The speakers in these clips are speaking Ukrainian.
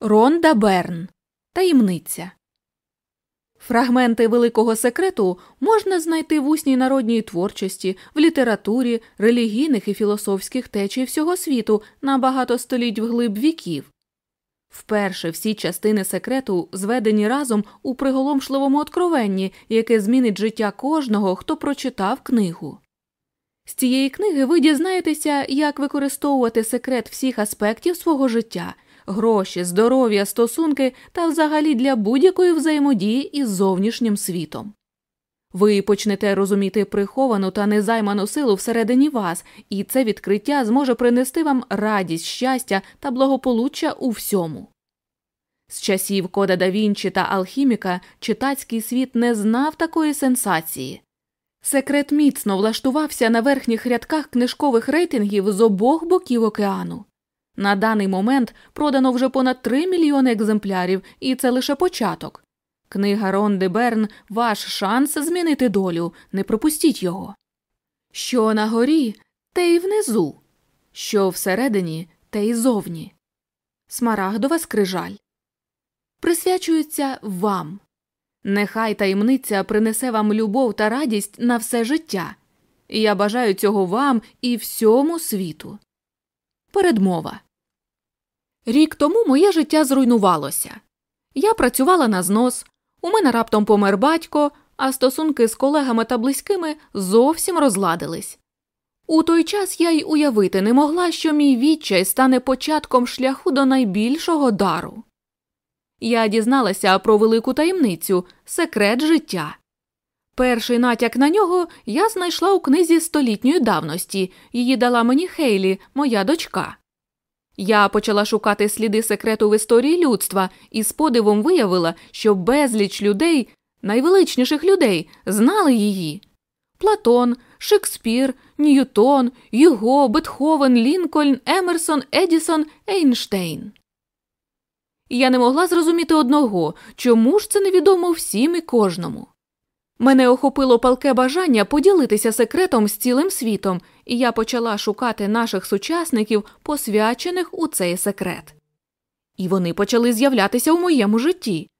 Ронда Берн Таємниця. Фрагменти великого секрету можна знайти в усній народній творчості, в літературі, релігійних і філософських течій всього світу на багато століть вглиб віків. Вперше всі частини секрету зведені разом у приголомшливому откровенні, яке змінить життя кожного, хто прочитав книгу. З цієї книги ви дізнаєтеся, як використовувати секрет всіх аспектів свого життя гроші, здоров'я, стосунки та взагалі для будь-якої взаємодії із зовнішнім світом. Ви почнете розуміти приховану та незайману силу всередині вас, і це відкриття зможе принести вам радість, щастя та благополуччя у всьому. З часів Кода да Вінчі та Алхіміка читацький світ не знав такої сенсації. Секрет міцно влаштувався на верхніх рядках книжкових рейтингів з обох боків океану. На даний момент продано вже понад 3 мільйони екземплярів, і це лише початок. Книга Ронди Берн ваш шанс змінити долю, не пропустіть його. Що на горі, те й внизу, що всередині, те й зовні. Смарагдова скрижаль. Присвячується вам. Нехай таємниця принесе вам любов та радість на все життя. Я бажаю цього вам і всьому світу. Передмова. Рік тому моє життя зруйнувалося. Я працювала на знос, у мене раптом помер батько, а стосунки з колегами та близькими зовсім розладились. У той час я й уявити не могла, що мій відчай стане початком шляху до найбільшого дару. Я дізналася про велику таємницю секрет життя. Перший натяк на нього я знайшла у книзі столітньої давності, її дала мені Хейлі, моя дочка. Я почала шукати сліди секрету в історії людства і з подивом виявила, що безліч людей, найвеличніших людей, знали її. Платон, Шекспір, Ньютон, Юго, Бетховен, Лінкольн, Емерсон, Едісон, Ейнштейн. Я не могла зрозуміти одного чому ж це невідомо всім і кожному. Мене охопило палке бажання поділитися секретом з цілим світом, і я почала шукати наших сучасників, посвячених у цей секрет. І вони почали з'являтися у моєму житті.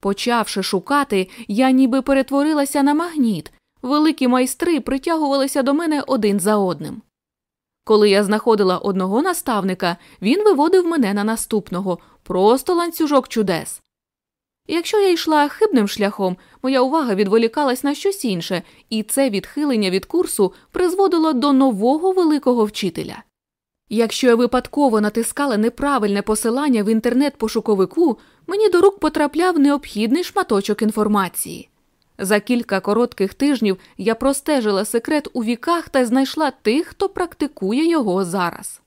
Почавши шукати, я ніби перетворилася на магніт, великі майстри притягувалися до мене один за одним. Коли я знаходила одного наставника, він виводив мене на наступного, просто ланцюжок чудес. Якщо я йшла хибним шляхом, моя увага відволікалась на щось інше, і це відхилення від курсу призводило до нового великого вчителя. Якщо я випадково натискала неправильне посилання в інтернет-пошуковику, мені до рук потрапляв необхідний шматочок інформації. За кілька коротких тижнів я простежила секрет у віках та знайшла тих, хто практикує його зараз.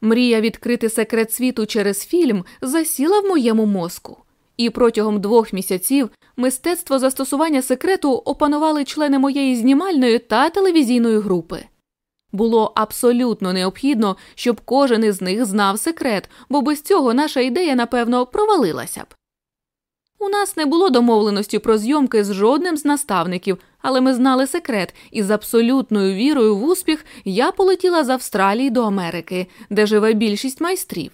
Мрія відкрити секрет світу через фільм засіла в моєму мозку. І протягом двох місяців мистецтво застосування секрету опанували члени моєї знімальної та телевізійної групи. Було абсолютно необхідно, щоб кожен із них знав секрет, бо без цього наша ідея, напевно, провалилася б. У нас не було домовленості про зйомки з жодним з наставників, але ми знали секрет, і з абсолютною вірою в успіх я полетіла з Австралії до Америки, де живе більшість майстрів.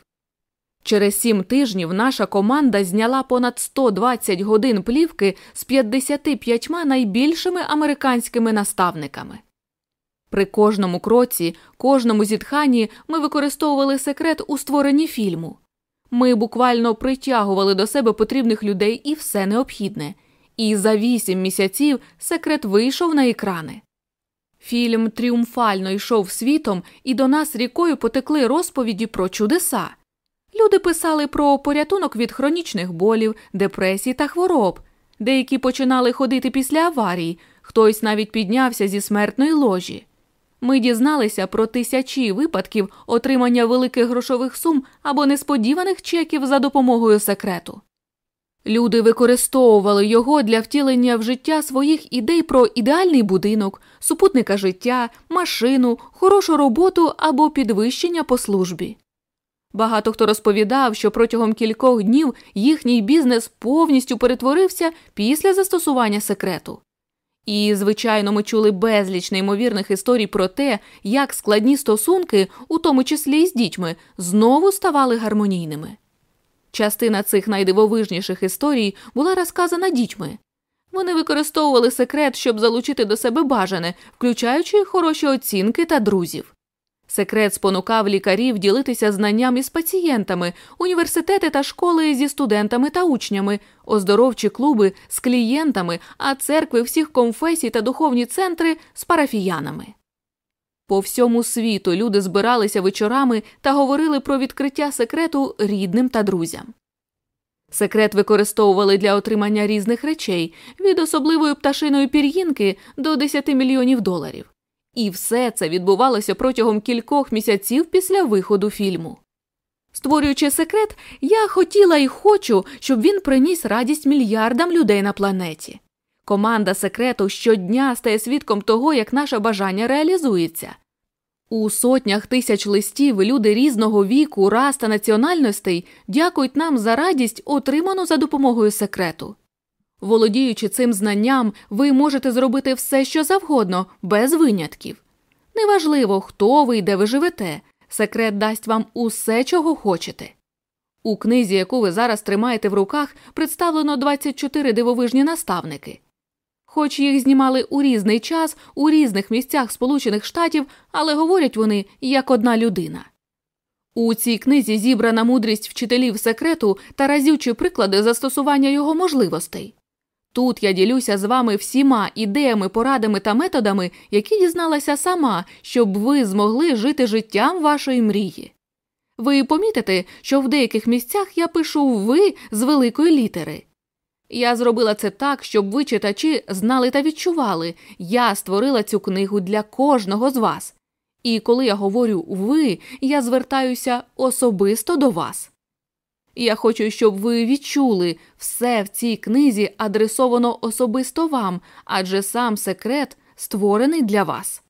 Через сім тижнів наша команда зняла понад 120 годин плівки з 55 найбільшими американськими наставниками. При кожному кроці, кожному зітханні ми використовували секрет у створенні фільму. Ми буквально притягували до себе потрібних людей і все необхідне. І за вісім місяців секрет вийшов на екрани. Фільм тріумфально йшов світом, і до нас рікою потекли розповіді про чудеса. Люди писали про порятунок від хронічних болів, депресій та хвороб. Деякі починали ходити після аварій, хтось навіть піднявся зі смертної ложі. Ми дізналися про тисячі випадків отримання великих грошових сум або несподіваних чеків за допомогою секрету. Люди використовували його для втілення в життя своїх ідей про ідеальний будинок, супутника життя, машину, хорошу роботу або підвищення по службі. Багато хто розповідав, що протягом кількох днів їхній бізнес повністю перетворився після застосування секрету. І, звичайно, ми чули безліч неймовірних історій про те, як складні стосунки, у тому числі і з дітьми, знову ставали гармонійними. Частина цих найдивовижніших історій була розказана дітьми. Вони використовували секрет, щоб залучити до себе бажане, включаючи хороші оцінки та друзів. Секрет спонукав лікарів ділитися знаннями з пацієнтами, університети та школи зі студентами та учнями, оздоровчі клуби з клієнтами, а церкви всіх конфесій та духовні центри з парафіянами. По всьому світу люди збиралися вечорами та говорили про відкриття секрету рідним та друзям. Секрет використовували для отримання різних речей від особливої пташиної пір'їнки до 10 мільйонів доларів. І все це відбувалося протягом кількох місяців після виходу фільму. Створюючи секрет, я хотіла і хочу, щоб він приніс радість мільярдам людей на планеті. Команда секрету щодня стає свідком того, як наше бажання реалізується. У сотнях тисяч листів люди різного віку, рас та національностей дякують нам за радість, отриману за допомогою секрету. Володіючи цим знанням, ви можете зробити все, що завгодно, без винятків. Неважливо, хто ви і де ви живете, секрет дасть вам усе, чого хочете. У книзі, яку ви зараз тримаєте в руках, представлено 24 дивовижні наставники. Хоч їх знімали у різний час у різних місцях Сполучених Штатів, але говорять вони як одна людина. У цій книзі зібрана мудрість вчителів секрету та разючі приклади застосування його можливостей. Тут я ділюся з вами всіма ідеями, порадами та методами, які дізналася сама, щоб ви змогли жити життям вашої мрії. Ви помітите, що в деяких місцях я пишу ви з великої літери. Я зробила це так, щоб ви, читачі, знали та відчували, я створила цю книгу для кожного з вас. І коли я говорю ви, я звертаюся особисто до вас. Я хочу, щоб ви відчули все в цій книзі адресовано особисто вам, адже сам секрет створений для вас.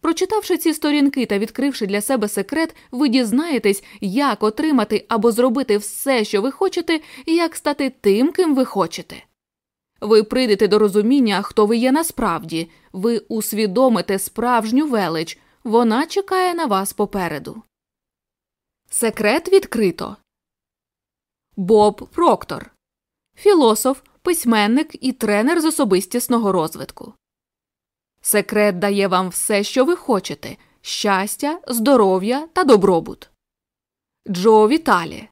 Прочитавши ці сторінки та відкривши для себе секрет, ви дізнаєтесь, як отримати або зробити все, що ви хочете, і як стати тим, ким ви хочете. Ви прийдете до розуміння, хто ви є насправді, ви усвідомите справжню велич, вона чекає на вас попереду. Секрет відкрито. Боб Проктор, філософ, письменник і тренер з особистісного розвитку. Секрет дає вам все, що ви хочете щастя, здоров'я та добробут. Джо Віталі,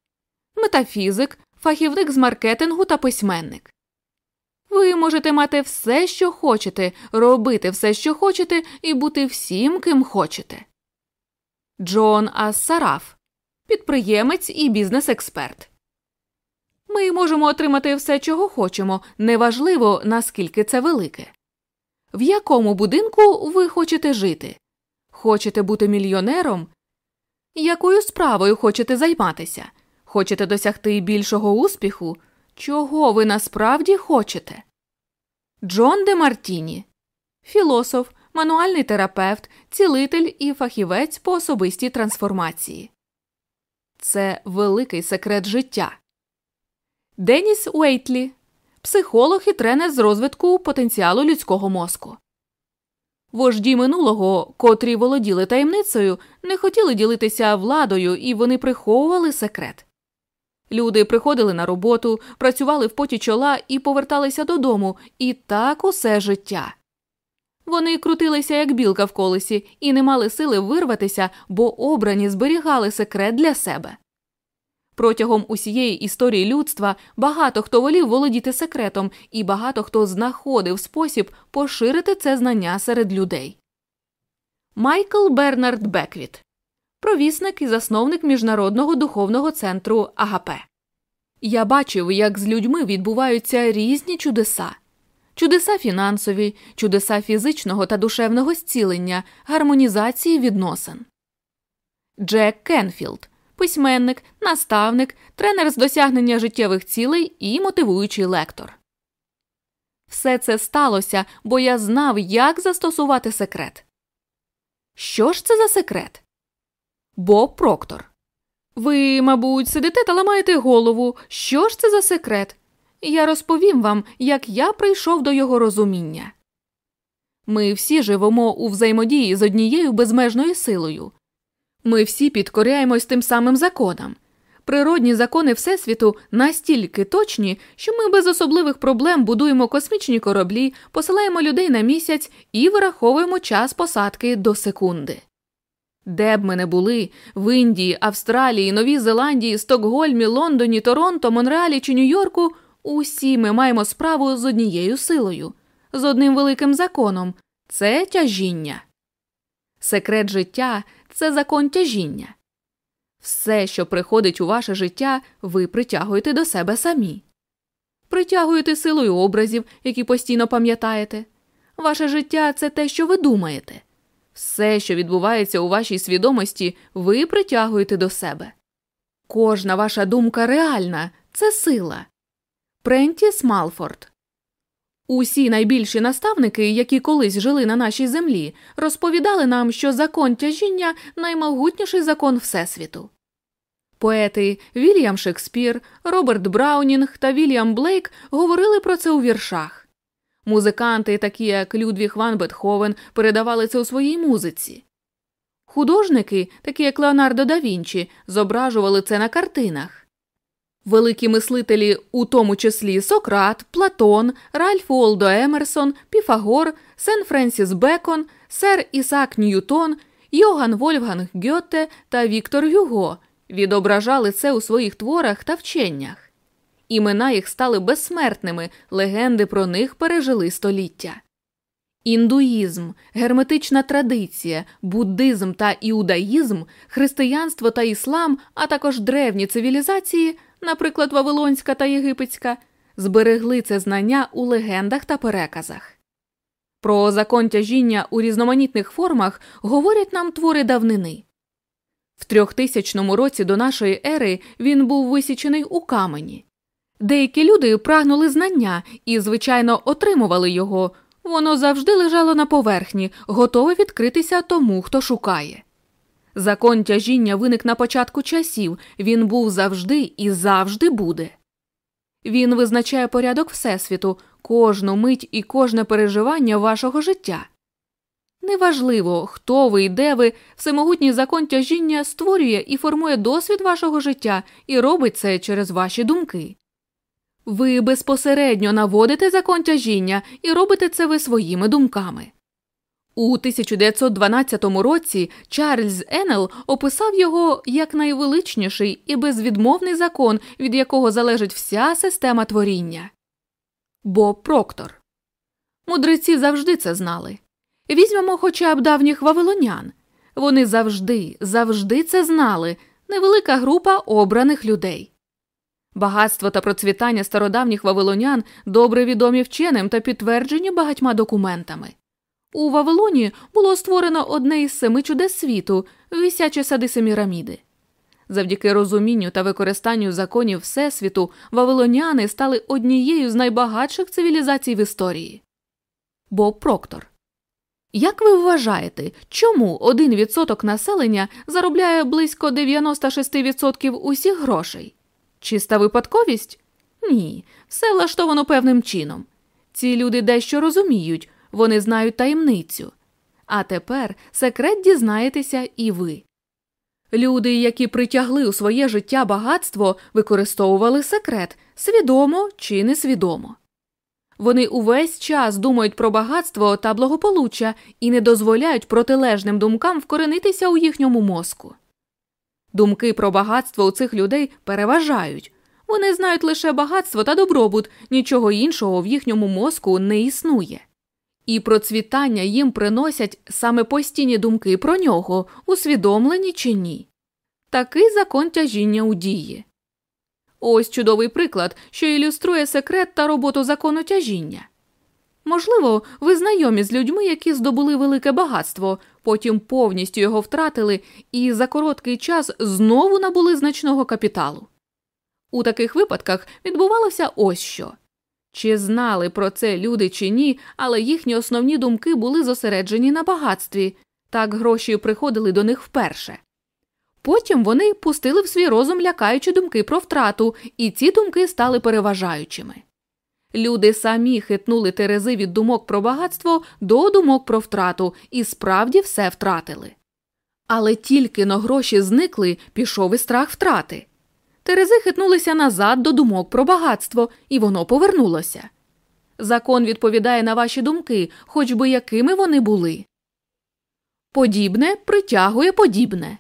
метафізик, фахівник з маркетингу та письменник. Ви можете мати все, що хочете, робити все, що хочете, і бути всім, ким хочете. Джон Ассараф, підприємець і бізнес-експерт. Ми можемо отримати все, чого хочемо, неважливо, наскільки це велике. В якому будинку ви хочете жити? Хочете бути мільйонером? Якою справою хочете займатися? Хочете досягти більшого успіху? Чого ви насправді хочете? Джон Де Мартіні філософ, мануальний терапевт, цілитель і фахівець по особистій трансформації. Це великий секрет життя. Деніс Уейтлі психолог і тренер з розвитку потенціалу людського мозку. Вожді минулого, котрі володіли таємницею, не хотіли ділитися владою і вони приховували секрет. Люди приходили на роботу, працювали в поті чола і поверталися додому, і так усе життя. Вони крутилися, як білка в колесі, і не мали сили вирватися, бо обрані зберігали секрет для себе. Протягом усієї історії людства багато хто волів володіти секретом, і багато хто знаходив спосіб поширити це знання серед людей. Майкл Бернард Беквіт провісник і засновник міжнародного духовного центру АГП. Я бачив, як з людьми відбуваються різні чудеса. Чудеса фінансові, чудеса фізичного та душевного зцілення, гармонізації відносин. Джек Кенфілд письменник, наставник, тренер з досягнення життєвих цілей і мотивуючий лектор. Все це сталося, бо я знав, як застосувати секрет. Що ж це за секрет? Боб Проктор. Ви, мабуть, сидите та ламаєте голову. Що ж це за секрет? Я розповім вам, як я прийшов до його розуміння. Ми всі живемо у взаємодії з однією безмежною силою, ми всі підкоряємось тим самим законам. Природні закони Всесвіту настільки точні, що ми без особливих проблем будуємо космічні кораблі, посилаємо людей на місяць і вираховуємо час посадки до секунди. Де б ми не були в Індії, Австралії, Новій Зеландії, Стокгольмі, Лондоні, Торонто, Монреалі чи Нью-Йорку, усі ми маємо справу з однією силою, з одним великим законом це тяжіння. Секрет життя це закон тяжіння. Все, що приходить у ваше життя, ви притягуєте до себе самі. Притягуєте силою образів, які постійно пам'ятаєте. Ваше життя це те, що ви думаєте. Все, що відбувається у вашій свідомості, ви притягуєте до себе. Кожна ваша думка реальна це сила. Прентіс Малфорд Усі найбільші наставники, які колись жили на нашій землі, розповідали нам, що закон тяжіння наймогутніший закон Всесвіту. Поети Вільям Шекспір, Роберт Браунінг та Вільям Блейк говорили про це у віршах. Музиканти, такі як Людвіг Ван Бетховен, передавали це у своїй музиці. Художники, такі як Леонардо да Вінчі, зображували це на картинах. Великі мислителі, у тому числі Сократ, Платон, Ральф Уолдо Емерсон, Піфагор, Сен Френсіс Бекон, Сер Ісак Ньютон, Йоган Вольфганг Гьотте та Віктор Юго відображали це у своїх творах та вченнях. Імена їх стали безсмертними, легенди про них пережили століття. Індуїзм, герметична традиція, буддизм та іудаїзм, християнство та іслам, а також древні цивілізації, наприклад, Вавилонська та Єгипетська, зберегли це знання у легендах та переказах. Про закон тяжіння у різноманітних формах говорять нам твори давнини. В трьохтисячному році до нашої ери він був висічений у камені. Деякі люди прагнули знання і, звичайно, отримували його. Воно завжди лежало на поверхні, готове відкритися тому, хто шукає. Закон тяжіння виник на початку часів, він був завжди і завжди буде. Він визначає порядок Всесвіту, кожну мить і кожне переживання вашого життя. Неважливо, хто ви і де ви, всемогутній закон тяжіння створює і формує досвід вашого життя і робить це через ваші думки. Ви безпосередньо наводите закон тяжіння і робите це ви своїми думками. У 1912 році Чарльз Енел описав його як найвеличніший і безвідмовний закон, від якого залежить вся система творіння. Боб Проктор. Мудреці завжди це знали. Візьмемо хоча б давніх вавилонян. Вони завжди, завжди це знали невелика група обраних людей. Багатство та процвітання стародавніх вавилонян добре відомі вченим та підтверджені багатьма документами. У Вавилоні було створено одне із семи чудес світу висячі сади Семіраміди. Завдяки розумінню та використанню законів Всесвіту вавилоняни стали однією з найбагатших цивілізацій в історії. Боб Проктор. Як ви вважаєте, чому 1% населення заробляє близько 96% усіх грошей? Чиста випадковість? Ні, все влаштовано певним чином. Ці люди дещо розуміють, вони знають таємницю. А тепер секрет дізнаєтеся і ви. Люди, які притягли у своє життя багатство, використовували секрет свідомо чи несвідомо. Вони увесь час думають про багатство та благополуччя і не дозволяють протилежним думкам вкоренитися у їхньому мозку. Думки про багатство у цих людей переважають вони знають лише багатство та добробут, нічого іншого в їхньому мозку не існує. І процвітання їм приносять саме постійні думки про нього, усвідомлені чи ні. Такий закон тяжіння у дії. Ось чудовий приклад, що ілюструє секрет та роботу закону тяжіння. Можливо, ви знайомі з людьми, які здобули велике багатство, потім повністю його втратили і за короткий час знову набули значного капіталу. У таких випадках відбувалося ось що. Чи знали про це люди чи ні, але їхні основні думки були зосереджені на багатстві, так гроші приходили до них вперше. Потім вони пустили в свій розум лякаючі думки про втрату, і ці думки стали переважаючими. Люди самі хитнули терези від думок про багатство до думок про втрату і справді все втратили. Але тільки но гроші зникли, пішов і страх втрати. Терези хитнулися назад до думок про багатство, і воно повернулося. Закон відповідає на ваші думки, хоч би якими вони були. Подібне притягує подібне.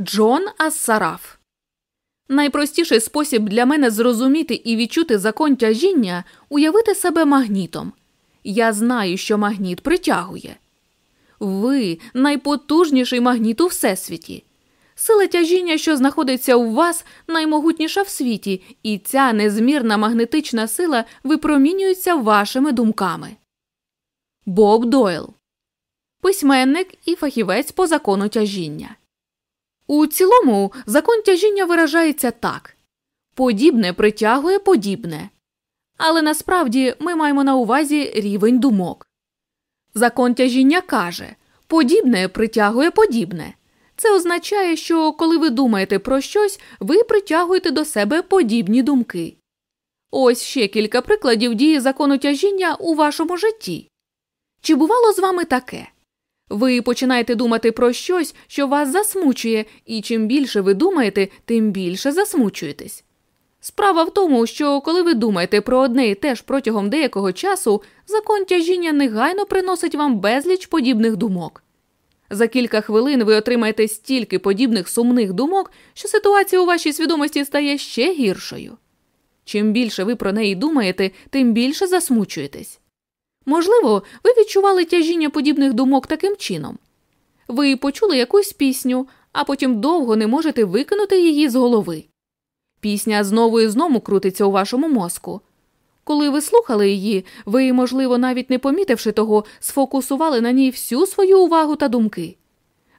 Джон Ассараф Найпростіший спосіб для мене зрозуміти і відчути закон тяжіння уявити себе магнітом. Я знаю, що магніт притягує. Ви найпотужніший магніт у всесвіті. Сила тяжіння, що знаходиться у вас, наймогутніша в світі, і ця незмірна магнетична сила випромінюється вашими думками. Боб Дойл письменник і фахівець по закону тяжіння. У цілому закон тяжіння виражається так подібне притягує подібне. Але насправді ми маємо на увазі рівень думок. Закон тяжіння каже подібне притягує подібне. Це означає, що коли ви думаєте про щось, ви притягуєте до себе подібні думки. Ось ще кілька прикладів дії закону тяжіння у вашому житті. Чи бувало з вами таке? Ви починаєте думати про щось, що вас засмучує, і чим більше ви думаєте, тим більше засмучуєтесь. Справа в тому, що коли ви думаєте про одне і те ж протягом деякого часу, закон тяжіння негайно приносить вам безліч подібних думок. За кілька хвилин ви отримаєте стільки подібних сумних думок, що ситуація у вашій свідомості стає ще гіршою. Чим більше ви про неї думаєте, тим більше засмучуєтесь. Можливо, ви відчували тяжіння подібних думок таким чином. Ви почули якусь пісню, а потім довго не можете викинути її з голови. Пісня знову і знову крутиться у вашому мозку. Коли ви слухали її, ви, можливо, навіть не помітивши того, сфокусували на ній всю свою увагу та думки.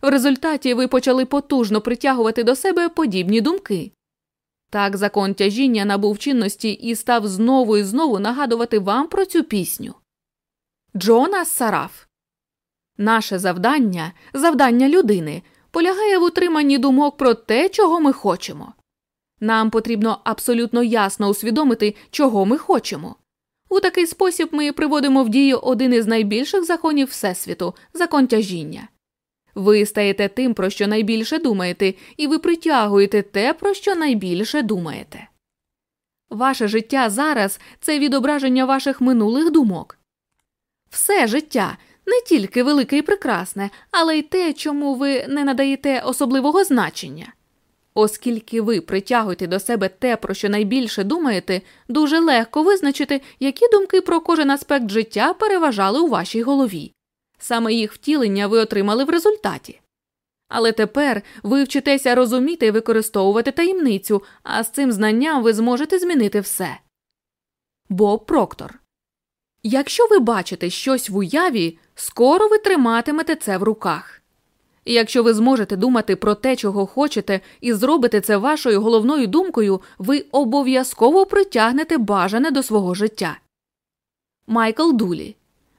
В результаті ви почали потужно притягувати до себе подібні думки. Так закон тяжіння набув чинності і став знову і знову нагадувати вам про цю пісню. Джона Сараф Наше завдання, завдання людини, полягає в утриманні думок про те, чого ми хочемо. Нам потрібно абсолютно ясно усвідомити, чого ми хочемо. У такий спосіб ми приводимо в дію один із найбільших законів Всесвіту закон тяжіння. Ви стаєте тим, про що найбільше думаєте, і ви притягуєте те, про що найбільше думаєте. Ваше життя зараз це відображення ваших минулих думок. Все життя не тільки велике і прекрасне, але й те, чому ви не надаєте особливого значення. Оскільки ви притягуєте до себе те, про що найбільше думаєте, дуже легко визначити, які думки про кожен аспект життя переважали у вашій голові. Саме їх втілення ви отримали в результаті. Але тепер ви вчитеся розуміти і використовувати таємницю, а з цим знанням ви зможете змінити все. Боб Проктор Якщо ви бачите щось в уяві, скоро ви триматимете це в руках. І якщо ви зможете думати про те, чого хочете, і зробите це вашою головною думкою, ви обов'язково притягнете бажане до свого життя. Майкл Дулі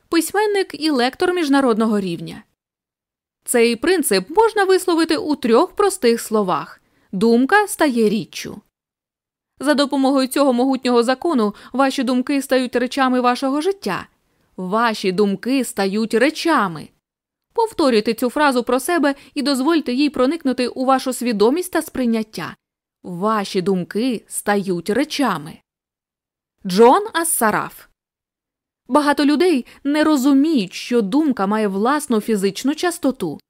письменник і лектор міжнародного рівня. Цей принцип можна висловити у трьох простих словах думка стає річчю. За допомогою цього могутнього закону ваші думки стають речами вашого життя. Ваші думки стають речами. Повторюйте цю фразу про себе і дозвольте їй проникнути у вашу свідомість та сприйняття. Ваші думки стають речами. Джон Ассараф Багато людей не розуміють, що думка має власну фізичну частоту.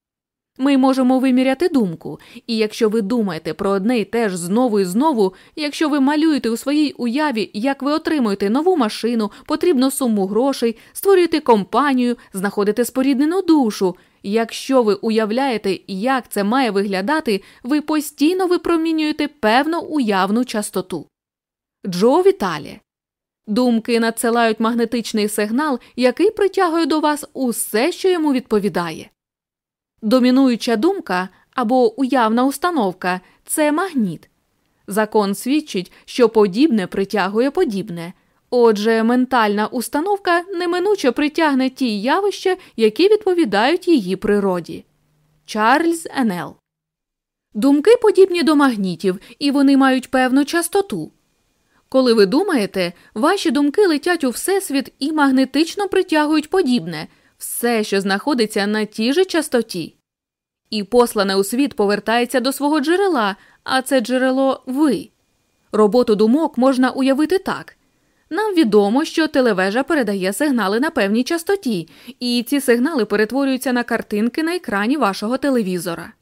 Ми можемо виміряти думку, і якщо ви думаєте про одне і те ж знову і знову, якщо ви малюєте у своїй уяві, як ви отримуєте нову машину, потрібну суму грошей, створюєте компанію, знаходите споріднену душу. Якщо ви уявляєте, як це має виглядати, ви постійно випромінюєте певну уявну частоту. Джо Віталі Думки надсилають магнетичний сигнал, який притягує до вас усе, що йому відповідає. Домінуюча думка або уявна установка це магніт. Закон свідчить, що подібне притягує подібне. Отже, ментальна установка неминуче притягне ті явища, які відповідають її природі. Чарльз Енел Думки подібні до магнітів, і вони мають певну частоту. Коли ви думаєте, ваші думки летять у всесвіт і магнетично притягують подібне, все, що знаходиться на тій же частоті. І послане у світ повертається до свого джерела, а це джерело ви. Роботу думок можна уявити так. Нам відомо, що телевежа передає сигнали на певній частоті, і ці сигнали перетворюються на картинки на екрані вашого телевізора.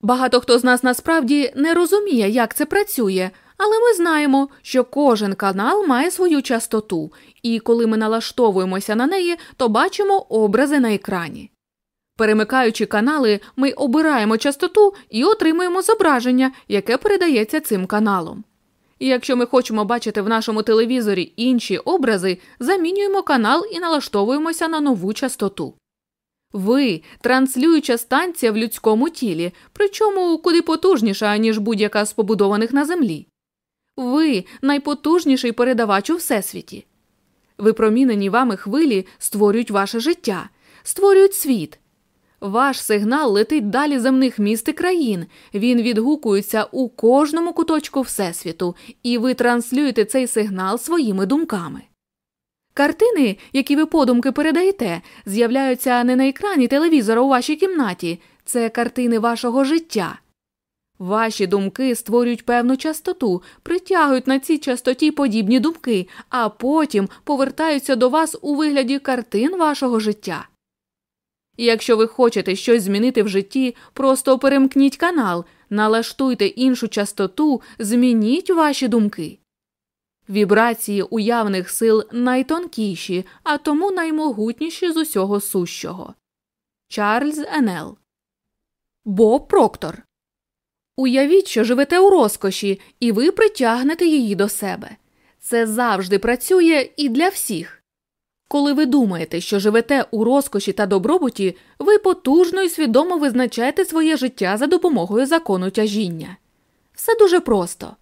Багато хто з нас насправді не розуміє, як це працює, але ми знаємо, що кожен канал має свою частоту, і коли ми налаштовуємося на неї, то бачимо образи на екрані. Перемикаючи канали, ми обираємо частоту і отримуємо зображення, яке передається цим каналом. І якщо ми хочемо бачити в нашому телевізорі інші образи, замінюємо канал і налаштовуємося на нову частоту. Ви транслююча станція в людському тілі, причому куди потужніша, ніж будь-яка з побудованих на землі. Ви найпотужніший передавач у всесвіті. Випромінені вами хвилі створюють ваше життя, створюють світ. Ваш сигнал летить далі земних міст і країн, він відгукується у кожному куточку Всесвіту, і ви транслюєте цей сигнал своїми думками. Картини, які ви подумки передаєте, з'являються не на екрані телевізора у вашій кімнаті, це картини вашого життя. Ваші думки створюють певну частоту, притягують на цій частоті подібні думки, а потім повертаються до вас у вигляді картин вашого життя. Якщо ви хочете щось змінити в житті, просто перемкніть канал, налаштуйте іншу частоту, змініть ваші думки. Вібрації уявних сил найтонкіші, а тому наймогутніші з усього сущого. Чарльз Енел Боб Проктор. Уявіть, що живете у розкоші, і ви притягнете її до себе. Це завжди працює і для всіх. Коли ви думаєте, що живете у розкоші та добробуті, ви потужно і свідомо визначаєте своє життя за допомогою закону тяжіння. Все дуже просто.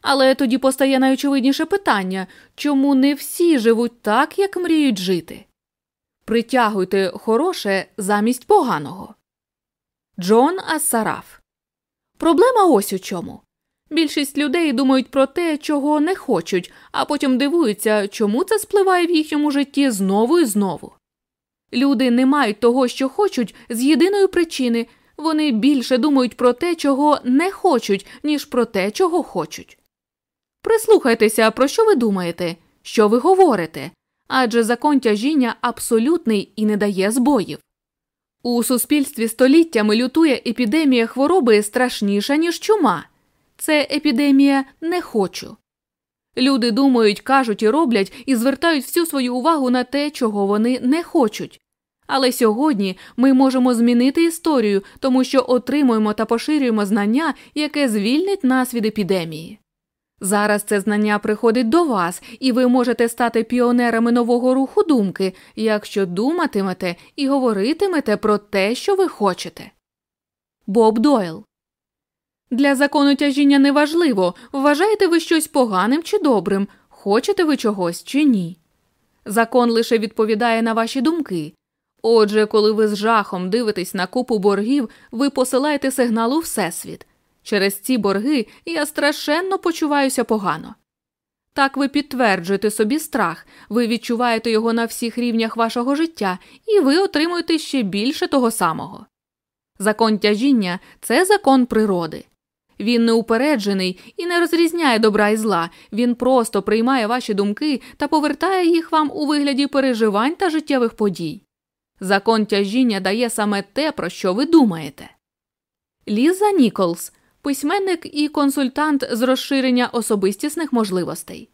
Але тоді постає найочевидніше питання чому не всі живуть так, як мріють жити? Притягуйте хороше замість поганого. Джон Ассараф. Проблема ось у чому. Більшість людей думають про те, чого не хочуть, а потім дивуються, чому це спливає в їхньому житті знову і знову. Люди не мають того, що хочуть, з єдиної причини вони більше думають про те, чого не хочуть, ніж про те, чого хочуть. Прислухайтеся, про що ви думаєте, що ви говорите, адже закон тяжіння абсолютний і не дає збоїв. У суспільстві століттями лютує епідемія хвороби страшніша, ніж чума. Це епідемія не хочу. Люди думають, кажуть і роблять і звертають всю свою увагу на те, чого вони не хочуть. Але сьогодні ми можемо змінити історію, тому що отримуємо та поширюємо знання, яке звільнить нас від епідемії. Зараз це знання приходить до вас, і ви можете стати піонерами нового руху думки, якщо думатимете і говоритимете про те, що ви хочете. Боб Дойл для закону тяжіння неважливо, вважаєте ви щось поганим чи добрим, хочете ви чогось чи ні. Закон лише відповідає на ваші думки. Отже, коли ви з жахом дивитесь на купу боргів, ви посилаєте сигнал у Всесвіт. Через ці борги я страшенно почуваюся погано. Так ви підтверджуєте собі страх, ви відчуваєте його на всіх рівнях вашого життя, і ви отримуєте ще більше того самого. Закон тяжіння це закон природи. Він неупереджений і не розрізняє добра і зла, він просто приймає ваші думки та повертає їх вам у вигляді переживань та життєвих подій. Закон тяжіння дає саме те, про що ви думаєте. Ліза Ніколс письменник і консультант з розширення особистісних можливостей.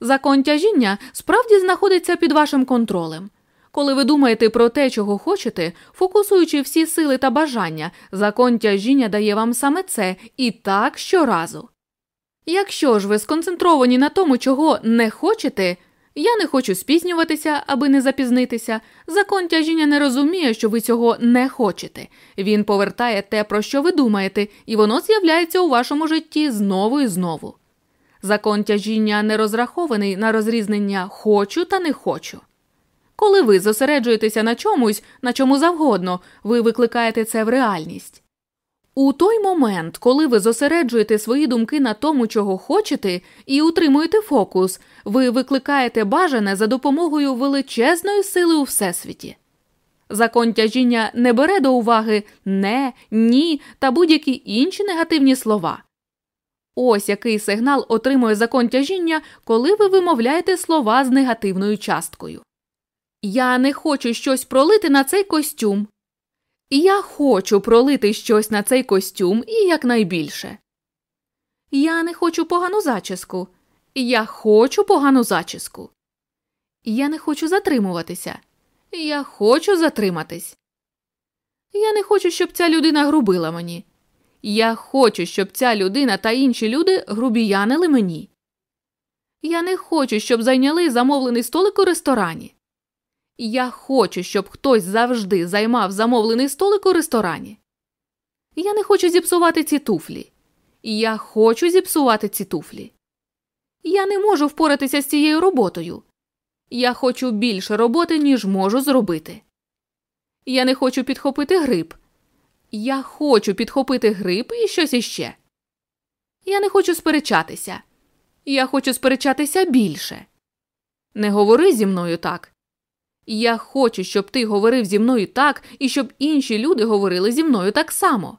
Закон тяжіння справді знаходиться під вашим контролем. Коли ви думаєте про те, чого хочете, фокусуючи всі сили та бажання, закон тяжіння дає вам саме це і так щоразу. Якщо ж ви сконцентровані на тому, чого не хочете, я не хочу спізнюватися, аби не запізнитися. Закон тяжіння не розуміє, що ви цього не хочете. Він повертає те, про що ви думаєте, і воно з'являється у вашому житті знову і знову. Закон тяжіння не розрахований на розрізнення хочу та не хочу. Коли ви зосереджуєтеся на чомусь, на чому завгодно, ви викликаєте це в реальність. У той момент, коли ви зосереджуєте свої думки на тому, чого хочете, і утримуєте фокус, ви викликаєте бажане за допомогою величезної сили у всесвіті. Закон тяжіння не бере до уваги не, ні та будь-які інші негативні слова. Ось який сигнал отримує закон тяжіння, коли ви вимовляєте слова з негативною часткою. Я не хочу щось пролити на цей костюм. Я хочу пролити щось на цей костюм і якнайбільше. Я не хочу погану зачіску. Я хочу погану зачіску. Я не хочу затримуватися. Я хочу затриматись. Я не хочу, щоб ця людина грубила мені. Я хочу, щоб ця людина та інші люди грубіянили мені. Я не хочу, щоб зайняли замовлений столик у ресторані. Я хочу, щоб хтось завжди займав замовлений столик у ресторані. Я не хочу зіпсувати ці туфлі. Я хочу зіпсувати ці туфлі. Я не можу впоратися з цією роботою. Я хочу більше роботи, ніж можу зробити. Я не хочу підхопити грип. Я хочу підхопити грип і щось іще. Я не хочу сперечатися. Я хочу сперечатися більше. Не говори зі мною так. Я хочу, щоб ти говорив зі мною так і щоб інші люди говорили зі мною так само.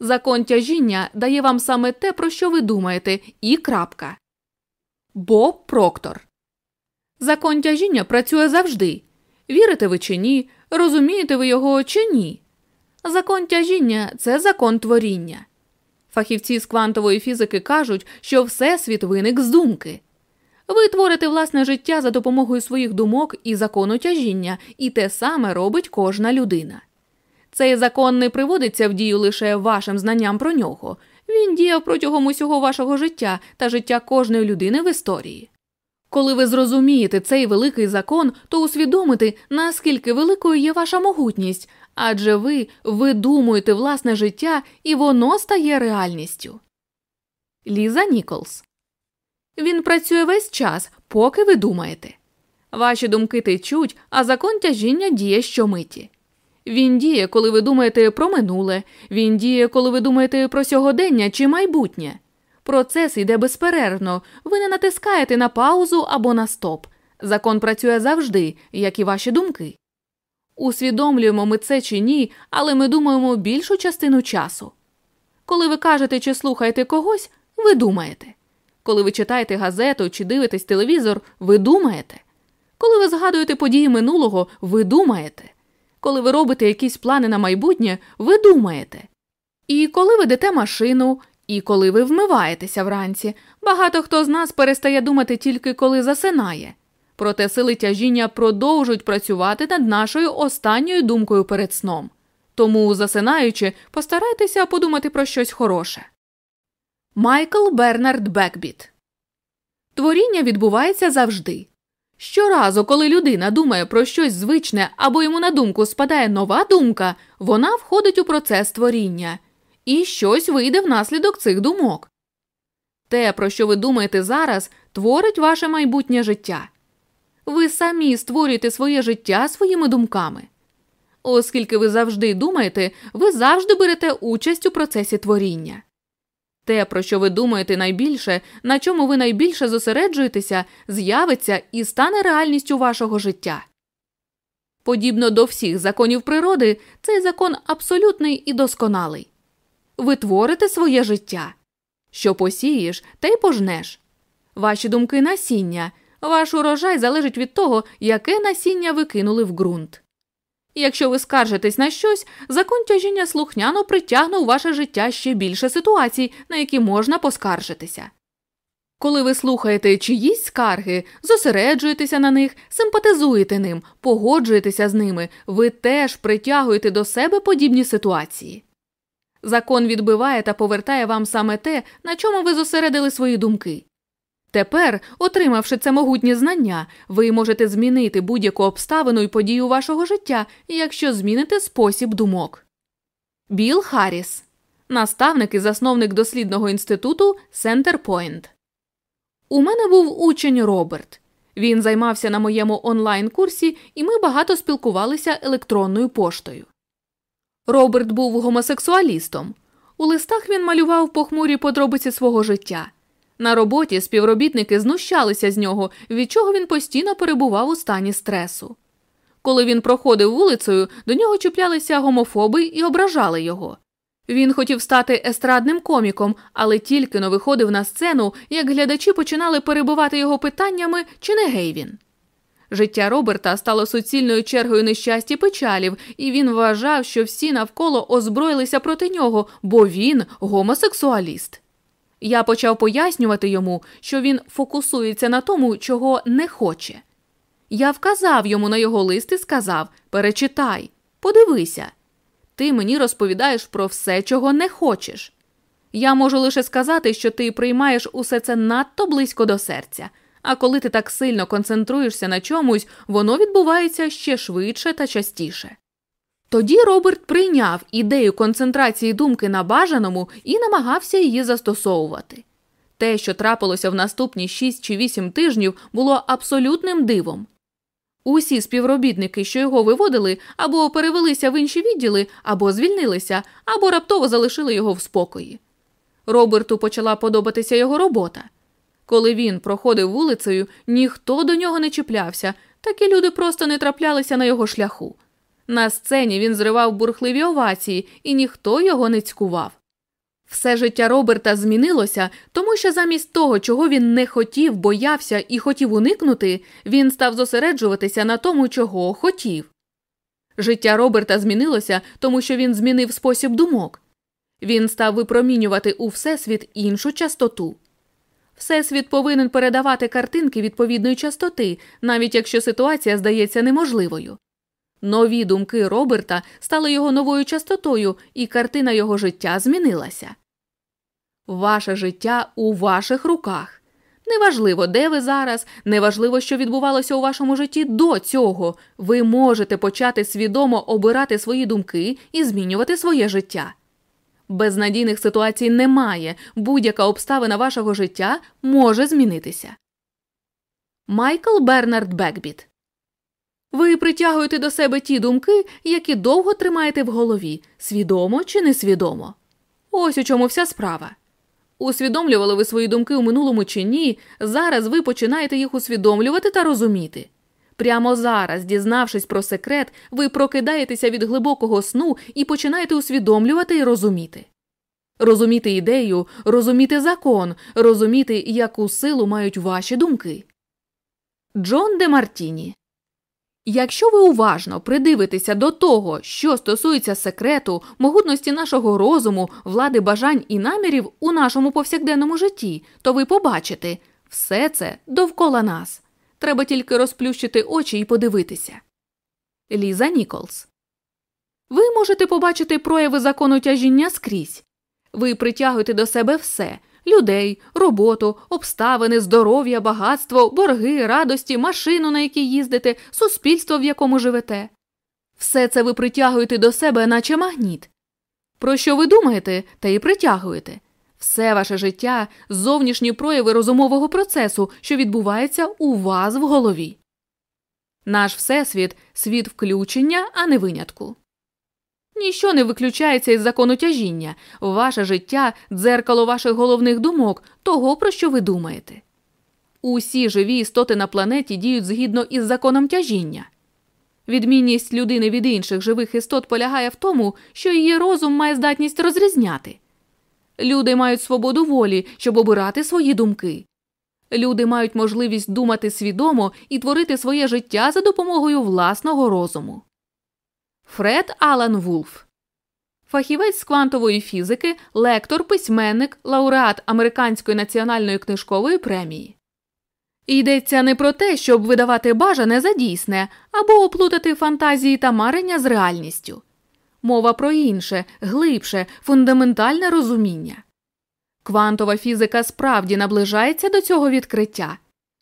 Закон тяжіння дає вам саме те, про що ви думаєте, і крапка. Боб Проктор. Закон тяжіння працює завжди. Вірите ви чи ні, розумієте ви його чи ні. Закон тяжіння це закон творіння. Фахівці з квантової фізики кажуть, що Всесвіт виник з думки. Ви творите власне життя за допомогою своїх думок і закону тяжіння, і те саме робить кожна людина. Цей закон не приводиться в дію лише вашим знанням про нього, він діяв протягом усього вашого життя та життя кожної людини в історії. Коли ви зрозумієте цей великий закон, то усвідомите, наскільки великою є ваша могутність, адже ви видумуєте власне життя і воно стає реальністю. Ліза Ніколс він працює весь час, поки ви думаєте. Ваші думки течуть, а закон тяжіння діє щомиті. Він діє, коли ви думаєте про минуле, він діє, коли ви думаєте про сьогодення чи майбутнє. Процес йде безперервно, ви не натискаєте на паузу або на стоп. Закон працює завжди, як і ваші думки. Усвідомлюємо ми це чи ні, але ми думаємо більшу частину часу. Коли ви кажете чи слухаєте когось, ви думаєте. Коли ви читаєте газету чи дивитесь телевізор, ви думаєте. Коли ви згадуєте події минулого, ви думаєте. Коли ви робите якісь плани на майбутнє, ви думаєте. І коли ведете машину, і коли ви вмиваєтеся вранці, багато хто з нас перестає думати тільки коли засинає. Проте сили тяжіння продовжують працювати над нашою останньою думкою перед сном. Тому, засинаючи, постарайтеся подумати про щось хороше. Майкл Бернард Бекбіт Творіння відбувається завжди. Щоразу, коли людина думає про щось звичне або йому на думку спадає нова думка, вона входить у процес творіння, і щось вийде внаслідок цих думок. Те, про що ви думаєте зараз, творить ваше майбутнє життя. Ви самі створюєте своє життя своїми думками. Оскільки ви завжди думаєте, ви завжди берете участь у процесі творіння. Те, про що ви думаєте найбільше, на чому ви найбільше зосереджуєтеся, з'явиться і стане реальністю вашого життя. Подібно до всіх законів природи, цей закон абсолютний і досконалий. Ви творите своє життя. Що посієш, те й пожнеш. Ваші думки насіння, ваш урожай залежить від того, яке насіння ви кинули в ґрунт. Якщо ви скаржитесь на щось, закон тяжіння слухняно притягне у ваше життя ще більше ситуацій, на які можна поскаржитися. Коли ви слухаєте чиїсь скарги, зосереджуєтеся на них, симпатизуєте ним, погоджуєтеся з ними, ви теж притягуєте до себе подібні ситуації. Закон відбиває та повертає вам саме те, на чому ви зосередили свої думки. Тепер, отримавши це могутнє знання, ви можете змінити будь-яку обставину і подію вашого життя, якщо зміните спосіб думок. Біл Харріс, наставник і засновник дослідного інституту Centerpoint. У мене був учень Роберт. Він займався на моєму онлайн курсі, і ми багато спілкувалися електронною поштою. Роберт був гомосексуалістом. У листах він малював похмурі подробиці свого життя. На роботі співробітники знущалися з нього, від чого він постійно перебував у стані стресу. Коли він проходив вулицею, до нього чіплялися гомофоби і ображали його. Він хотів стати естрадним коміком, але тільки но виходив на сцену, як глядачі починали перебувати його питаннями, чи не гей він. Життя Роберта стало суцільною чергою нещасть і печалів, і він вважав, що всі навколо озброїлися проти нього, бо він гомосексуаліст. Я почав пояснювати йому, що він фокусується на тому, чого не хоче. Я вказав йому на його лист і сказав Перечитай, подивися. Ти мені розповідаєш про все, чого не хочеш. Я можу лише сказати, що ти приймаєш усе це надто близько до серця, а коли ти так сильно концентруєшся на чомусь, воно відбувається ще швидше та частіше. Тоді Роберт прийняв ідею концентрації думки на бажаному і намагався її застосовувати. Те, що трапилося в наступні 6 чи 8 тижнів, було абсолютним дивом. Усі співробітники, що його виводили, або перевелися в інші відділи, або звільнилися, або раптово залишили його в спокої. Роберту почала подобатися його робота. Коли він проходив вулицею, ніхто до нього не чіплявся, такі люди просто не траплялися на його шляху. На сцені він зривав бурхливі овації, і ніхто його не цькував. Все життя Роберта змінилося, тому що замість того, чого він не хотів, боявся і хотів уникнути, він став зосереджуватися на тому, чого хотів. Життя Роберта змінилося, тому що він змінив спосіб думок. Він став випромінювати у Всесвіт іншу частоту. Всесвіт повинен передавати картинки відповідної частоти, навіть якщо ситуація здається неможливою. Нові думки Роберта стали його новою частотою, і картина його життя змінилася. Ваше життя у ваших руках. Неважливо, де ви зараз, неважливо, що відбувалося у вашому житті до цього. Ви можете почати свідомо обирати свої думки і змінювати своє життя. Безнадійних ситуацій немає, будь-яка обставина вашого життя може змінитися. Майкл Бернард Бекбіт ви притягуєте до себе ті думки, які довго тримаєте в голові, свідомо чи несвідомо. Ось у чому вся справа. Усвідомлювали ви свої думки у минулому чи ні, зараз ви починаєте їх усвідомлювати та розуміти. Прямо зараз, дізнавшись про секрет, ви прокидаєтеся від глибокого сну і починаєте усвідомлювати і розуміти. Розуміти ідею, розуміти закон, розуміти, яку силу мають ваші думки. Джон Де Мартіні Якщо ви уважно придивитеся до того, що стосується секрету, могутності нашого розуму, влади бажань і намірів у нашому повсякденному житті, то ви побачите все це довкола нас. Треба тільки розплющити очі і подивитися. Ліза Ніколс. Ви можете побачити прояви закону тяжіння скрізь. Ви притягуєте до себе все людей, роботу, обставини, здоров'я, багатство, борги, радості, машину, на якій їздите, суспільство, в якому живете. Все це ви притягуєте до себе, наче магніт. Про що ви думаєте, та й притягуєте. Все ваше життя зовнішні прояви розумового процесу, що відбувається у вас в голові. Наш Всесвіт світ включення, а не винятку. Ніщо не виключається із закону тяжіння, ваше життя дзеркало ваших головних думок, того, про що ви думаєте. Усі живі істоти на планеті діють згідно із законом тяжіння. Відмінність людини від інших живих істот полягає в тому, що її розум має здатність розрізняти. Люди мають свободу волі, щоб обирати свої думки. Люди мають можливість думати свідомо і творити своє життя за допомогою власного розуму. Фред Алан Вулф, фахівець з квантової фізики, лектор, письменник, лауреат Американської національної книжкової премії. Йдеться не про те, щоб видавати бажане за дійсне або оплутати фантазії та марення з реальністю. Мова про інше, глибше, фундаментальне розуміння. Квантова фізика справді наближається до цього відкриття.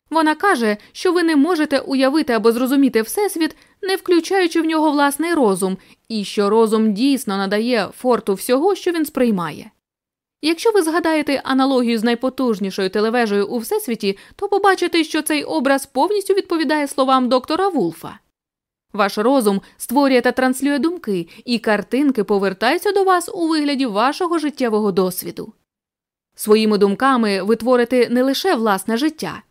Вона каже, що ви не можете уявити або зрозуміти Всесвіт, не включаючи в нього власний розум, і що розум дійсно надає форту всього, що він сприймає. Якщо ви згадаєте аналогію з найпотужнішою телевежею у всесвіті, то побачите, що цей образ повністю відповідає словам доктора Вулфа. Ваш розум створює та транслює думки, і картинки повертаються до вас у вигляді вашого життєвого досвіду. Своїми думками ви творите не лише власне життя.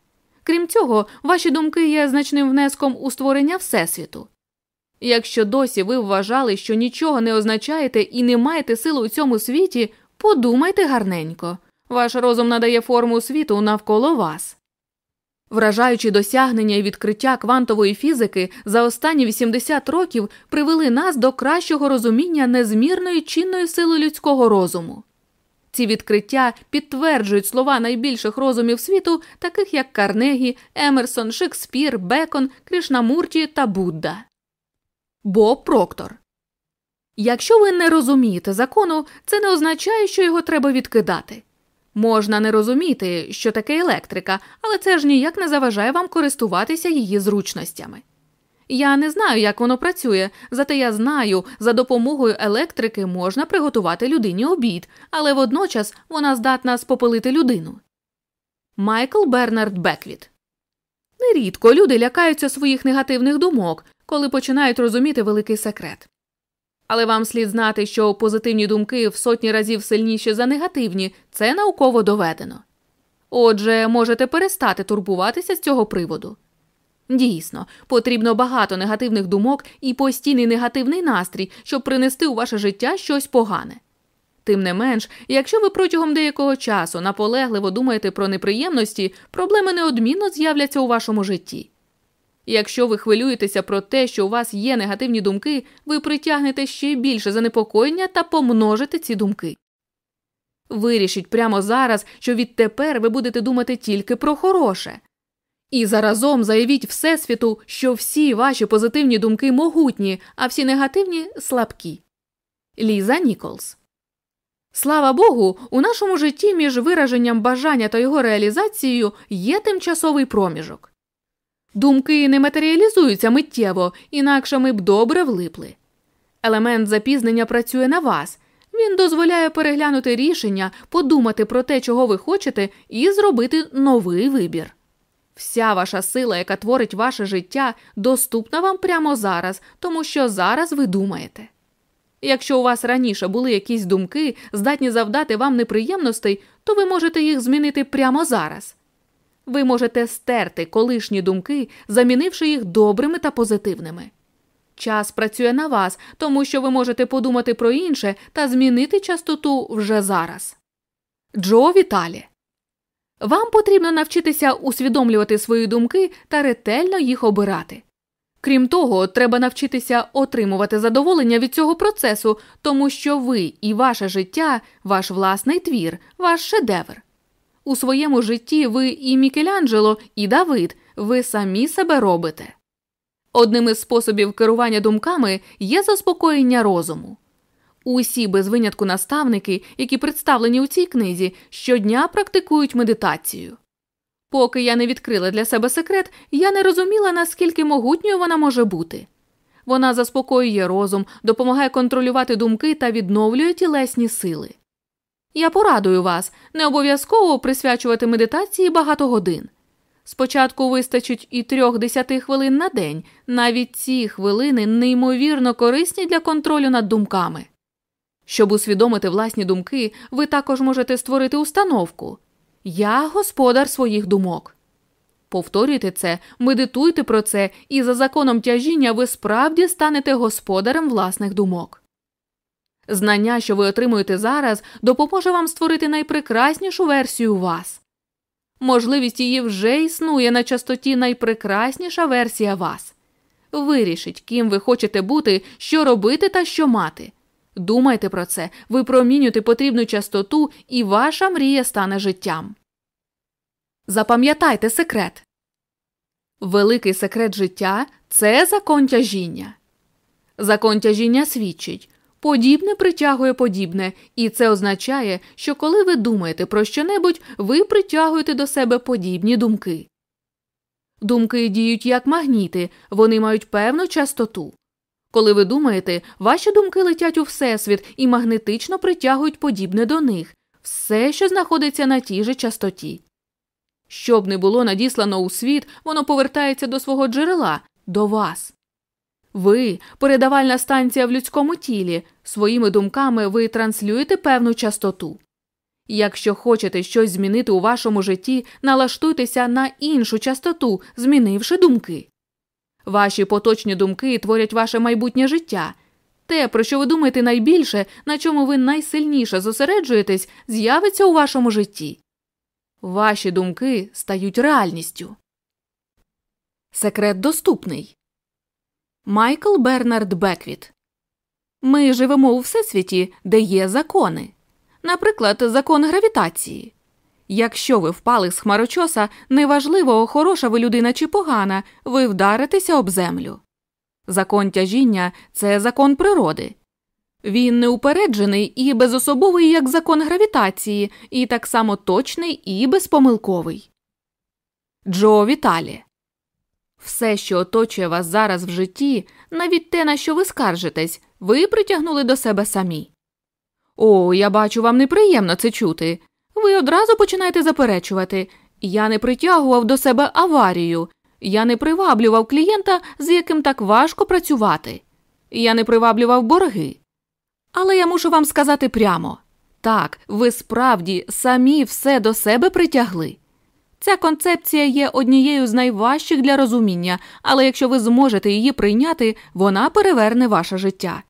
Крім цього, ваші думки є значним внеском у створення Всесвіту. Якщо досі ви вважали, що нічого не означаєте і не маєте сили у цьому світі, подумайте гарненько. Ваш розум надає форму світу навколо вас. Вражаючі досягнення і відкриття квантової фізики за останні 80 років привели нас до кращого розуміння незмірної чинної сили людського розуму. Ці відкриття підтверджують слова найбільших розумів світу, таких як Карнегі, Емерсон, Шекспір, Бекон, Кришнамурті та Будда. Боб Проктор. Якщо ви не розумієте закону, це не означає, що його треба відкидати. Можна не розуміти, що таке електрика, але це ж ніяк не заважає вам користуватися її зручностями. Я не знаю, як воно працює, зате я знаю, за допомогою електрики можна приготувати людині обід, але водночас вона здатна спопилити людину. Майкл Бернард Беквіт Нерідко люди лякаються своїх негативних думок, коли починають розуміти великий секрет. Але вам слід знати, що позитивні думки в сотні разів сильніші за негативні, це науково доведено. Отже, можете перестати турбуватися з цього приводу. Дійсно, потрібно багато негативних думок і постійний негативний настрій, щоб принести у ваше життя щось погане. Тим не менш, якщо ви протягом деякого часу наполегливо думаєте про неприємності, проблеми неодмінно з'являться у вашому житті. Якщо ви хвилюєтеся про те, що у вас є негативні думки, ви притягнете ще більше занепокоєння та помножите ці думки. Вирішіть прямо зараз, що відтепер ви будете думати тільки про хороше. І заразом заявіть Всесвіту, що всі ваші позитивні думки могутні, а всі негативні слабкі. Ліза Ніколс. Слава Богу, у нашому житті між вираженням бажання та його реалізацією є тимчасовий проміжок. Думки не матеріалізуються миттєво, інакше ми б добре влипли. Елемент запізнення працює на вас. Він дозволяє переглянути рішення, подумати про те, чого ви хочете, і зробити новий вибір. Вся ваша сила, яка творить ваше життя, доступна вам прямо зараз, тому що зараз ви думаєте. Якщо у вас раніше були якісь думки, здатні завдати вам неприємностей, то ви можете їх змінити прямо зараз. Ви можете стерти колишні думки, замінивши їх добрими та позитивними. Час працює на вас, тому що ви можете подумати про інше та змінити частоту вже зараз. Джо Віталі. Вам потрібно навчитися усвідомлювати свої думки та ретельно їх обирати. Крім того, треба навчитися отримувати задоволення від цього процесу, тому що ви і ваше життя, ваш власний твір, ваш шедевр. У своєму житті ви і Мікеланджело, і Давид, ви самі себе робите. Одним із способів керування думками є заспокоєння розуму. Усі без винятку наставники, які представлені у цій книзі, щодня практикують медитацію. Поки я не відкрила для себе секрет, я не розуміла, наскільки могутньою вона може бути. Вона заспокоює розум, допомагає контролювати думки та відновлює тілесні сили. Я порадую вас не обов'язково присвячувати медитації багато годин. Спочатку вистачить і трьох десяти хвилин на день, навіть ці хвилини неймовірно корисні для контролю над думками. Щоб усвідомити власні думки, ви також можете створити установку Я господар своїх думок. Повторюйте це, медитуйте про це, і за законом тяжіння ви справді станете господарем власних думок. Знання, що ви отримуєте зараз, допоможе вам створити найпрекраснішу версію вас. Можливість її вже існує на частоті найпрекрасніша версія вас. Вирішіть, ким ви хочете бути, що робити та що мати. Думайте про це, випромінюйте потрібну частоту, і ваша мрія стане життям. Запам'ятайте секрет. Великий секрет життя це закон тяжіння. Закон тяжіння свідчить подібне притягує подібне, і це означає, що коли ви думаєте про щонебудь, ви притягуєте до себе подібні думки. Думки діють як магніти, вони мають певну частоту. Коли ви думаєте, ваші думки летять у всесвіт і магнетично притягують подібне до них все, що знаходиться на тій же частоті. Щоб не було надіслано у світ, воно повертається до свого джерела, до вас. Ви передавальна станція в людському тілі, своїми думками ви транслюєте певну частоту. Якщо хочете щось змінити у вашому житті, налаштуйтеся на іншу частоту, змінивши думки. Ваші поточні думки творять ваше майбутнє життя. Те, про що ви думаєте найбільше, на чому ви найсильніше зосереджуєтесь, з'явиться у вашому житті. Ваші думки стають реальністю. Секрет доступний. Майкл Бернард Беквіт. Ми живемо у всесвіті, де є закони. Наприклад, закон гравітації. Якщо ви впали з хмарочоса, неважливо, хороша ви людина чи погана, ви вдаритеся об землю. Закон тяжіння це закон природи. Він неупереджений і безособовий, як закон гравітації, і так само точний і безпомилковий. Джо Віталі. Все, що оточує вас зараз в житті, навіть те, на що ви скаржитесь, ви притягнули до себе самі. О, я бачу, вам неприємно це чути. Ви одразу починаєте заперечувати я не притягував до себе аварію, я не приваблював клієнта, з яким так важко працювати, я не приваблював борги. Але я мушу вам сказати прямо так, ви справді самі все до себе притягли. Ця концепція є однією з найважчих для розуміння, але якщо ви зможете її прийняти, вона переверне ваше життя.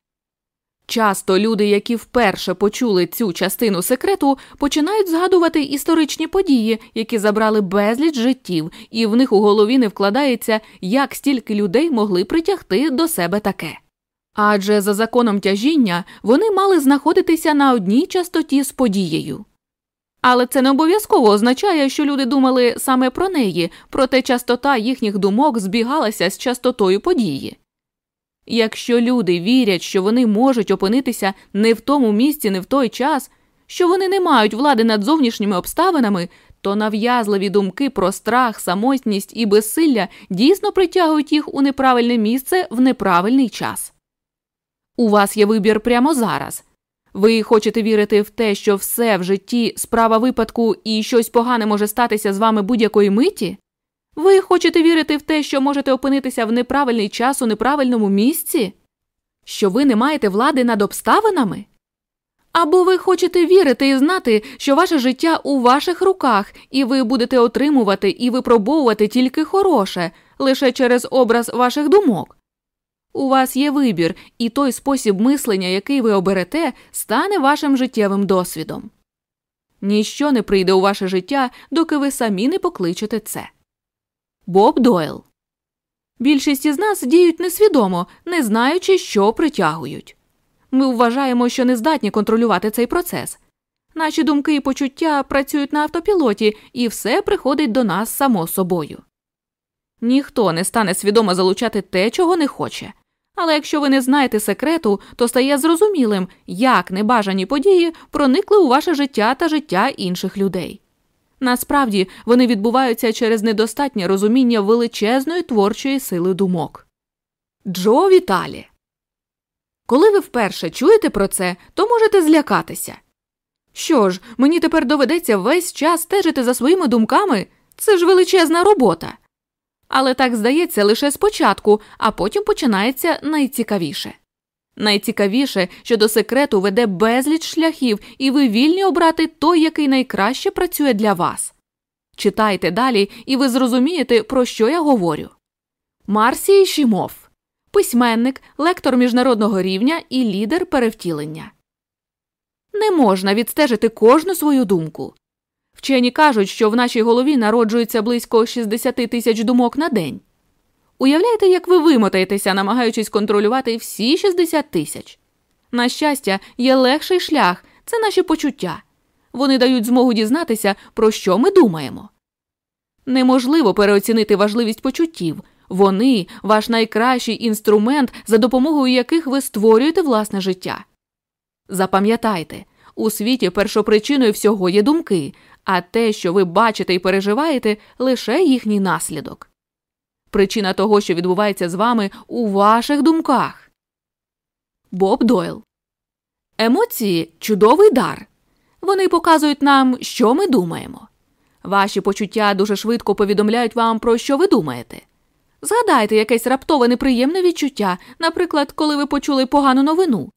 Часто люди, які вперше почули цю частину секрету, починають згадувати історичні події, які забрали безліч життів, і в них у голові не вкладається, як стільки людей могли притягти до себе таке. Адже за законом тяжіння вони мали знаходитися на одній частоті з подією. Але це не обов'язково означає, що люди думали саме про неї, проте частота їхніх думок збігалася з частотою події. Якщо люди вірять, що вони можуть опинитися не в тому місці, не в той час, що вони не мають влади над зовнішніми обставинами, то нав'язливі думки про страх, самотність і безсилля дійсно притягують їх у неправильне місце в неправильний час. У вас є вибір прямо зараз. Ви хочете вірити в те, що все в житті справа випадку і щось погане може статися з вами будь-якої миті? Ви хочете вірити в те, що можете опинитися в неправильний час у неправильному місці? Що ви не маєте влади над обставинами? Або ви хочете вірити і знати, що ваше життя у ваших руках, і ви будете отримувати і випробовувати тільки хороше, лише через образ ваших думок? У вас є вибір, і той спосіб мислення, який ви оберете, стане вашим життєвим досвідом. Ніщо не прийде у ваше життя, доки ви самі не покличете це. Боб Дойл. Більшість із нас діють несвідомо, не знаючи, що притягують. Ми вважаємо, що не здатні контролювати цей процес. Наші думки і почуття працюють на автопілоті, і все приходить до нас само собою. Ніхто не стане свідомо залучати те, чого не хоче. Але якщо ви не знаєте секрету, то стає зрозумілим, як небажані події проникли у ваше життя та життя інших людей. Насправді вони відбуваються через недостатнє розуміння величезної творчої сили думок. Джо Віталі. Коли ви вперше чуєте про це, то можете злякатися. Що ж, мені тепер доведеться весь час стежити за своїми думками це ж величезна робота. Але так здається лише спочатку, а потім починається найцікавіше. Найцікавіше, що до секрету веде безліч шляхів, і ви вільні обрати той, який найкраще працює для вас. Читайте далі, і ви зрозумієте, про що я говорю. Марсій Шімов письменник, лектор міжнародного рівня і лідер перевтілення. Не можна відстежити кожну свою думку. Вчені кажуть, що в нашій голові народжується близько 60 тисяч думок на день. Уявляєте, як ви вимотаєтеся, намагаючись контролювати всі 60 тисяч. На щастя, є легший шлях це наші почуття. Вони дають змогу дізнатися, про що ми думаємо. Неможливо переоцінити важливість почуттів. Вони ваш найкращий інструмент, за допомогою яких ви створюєте власне життя. Запам'ятайте, у світі першопричиною всього є думки, а те, що ви бачите і переживаєте, лише їхній наслідок причина того, що відбувається з вами у ваших думках. Боб Дойл Емоції чудовий дар. Вони показують нам, що ми думаємо. Ваші почуття дуже швидко повідомляють вам, про що ви думаєте. Згадайте якесь раптове неприємне відчуття, наприклад, коли ви почули погану новину.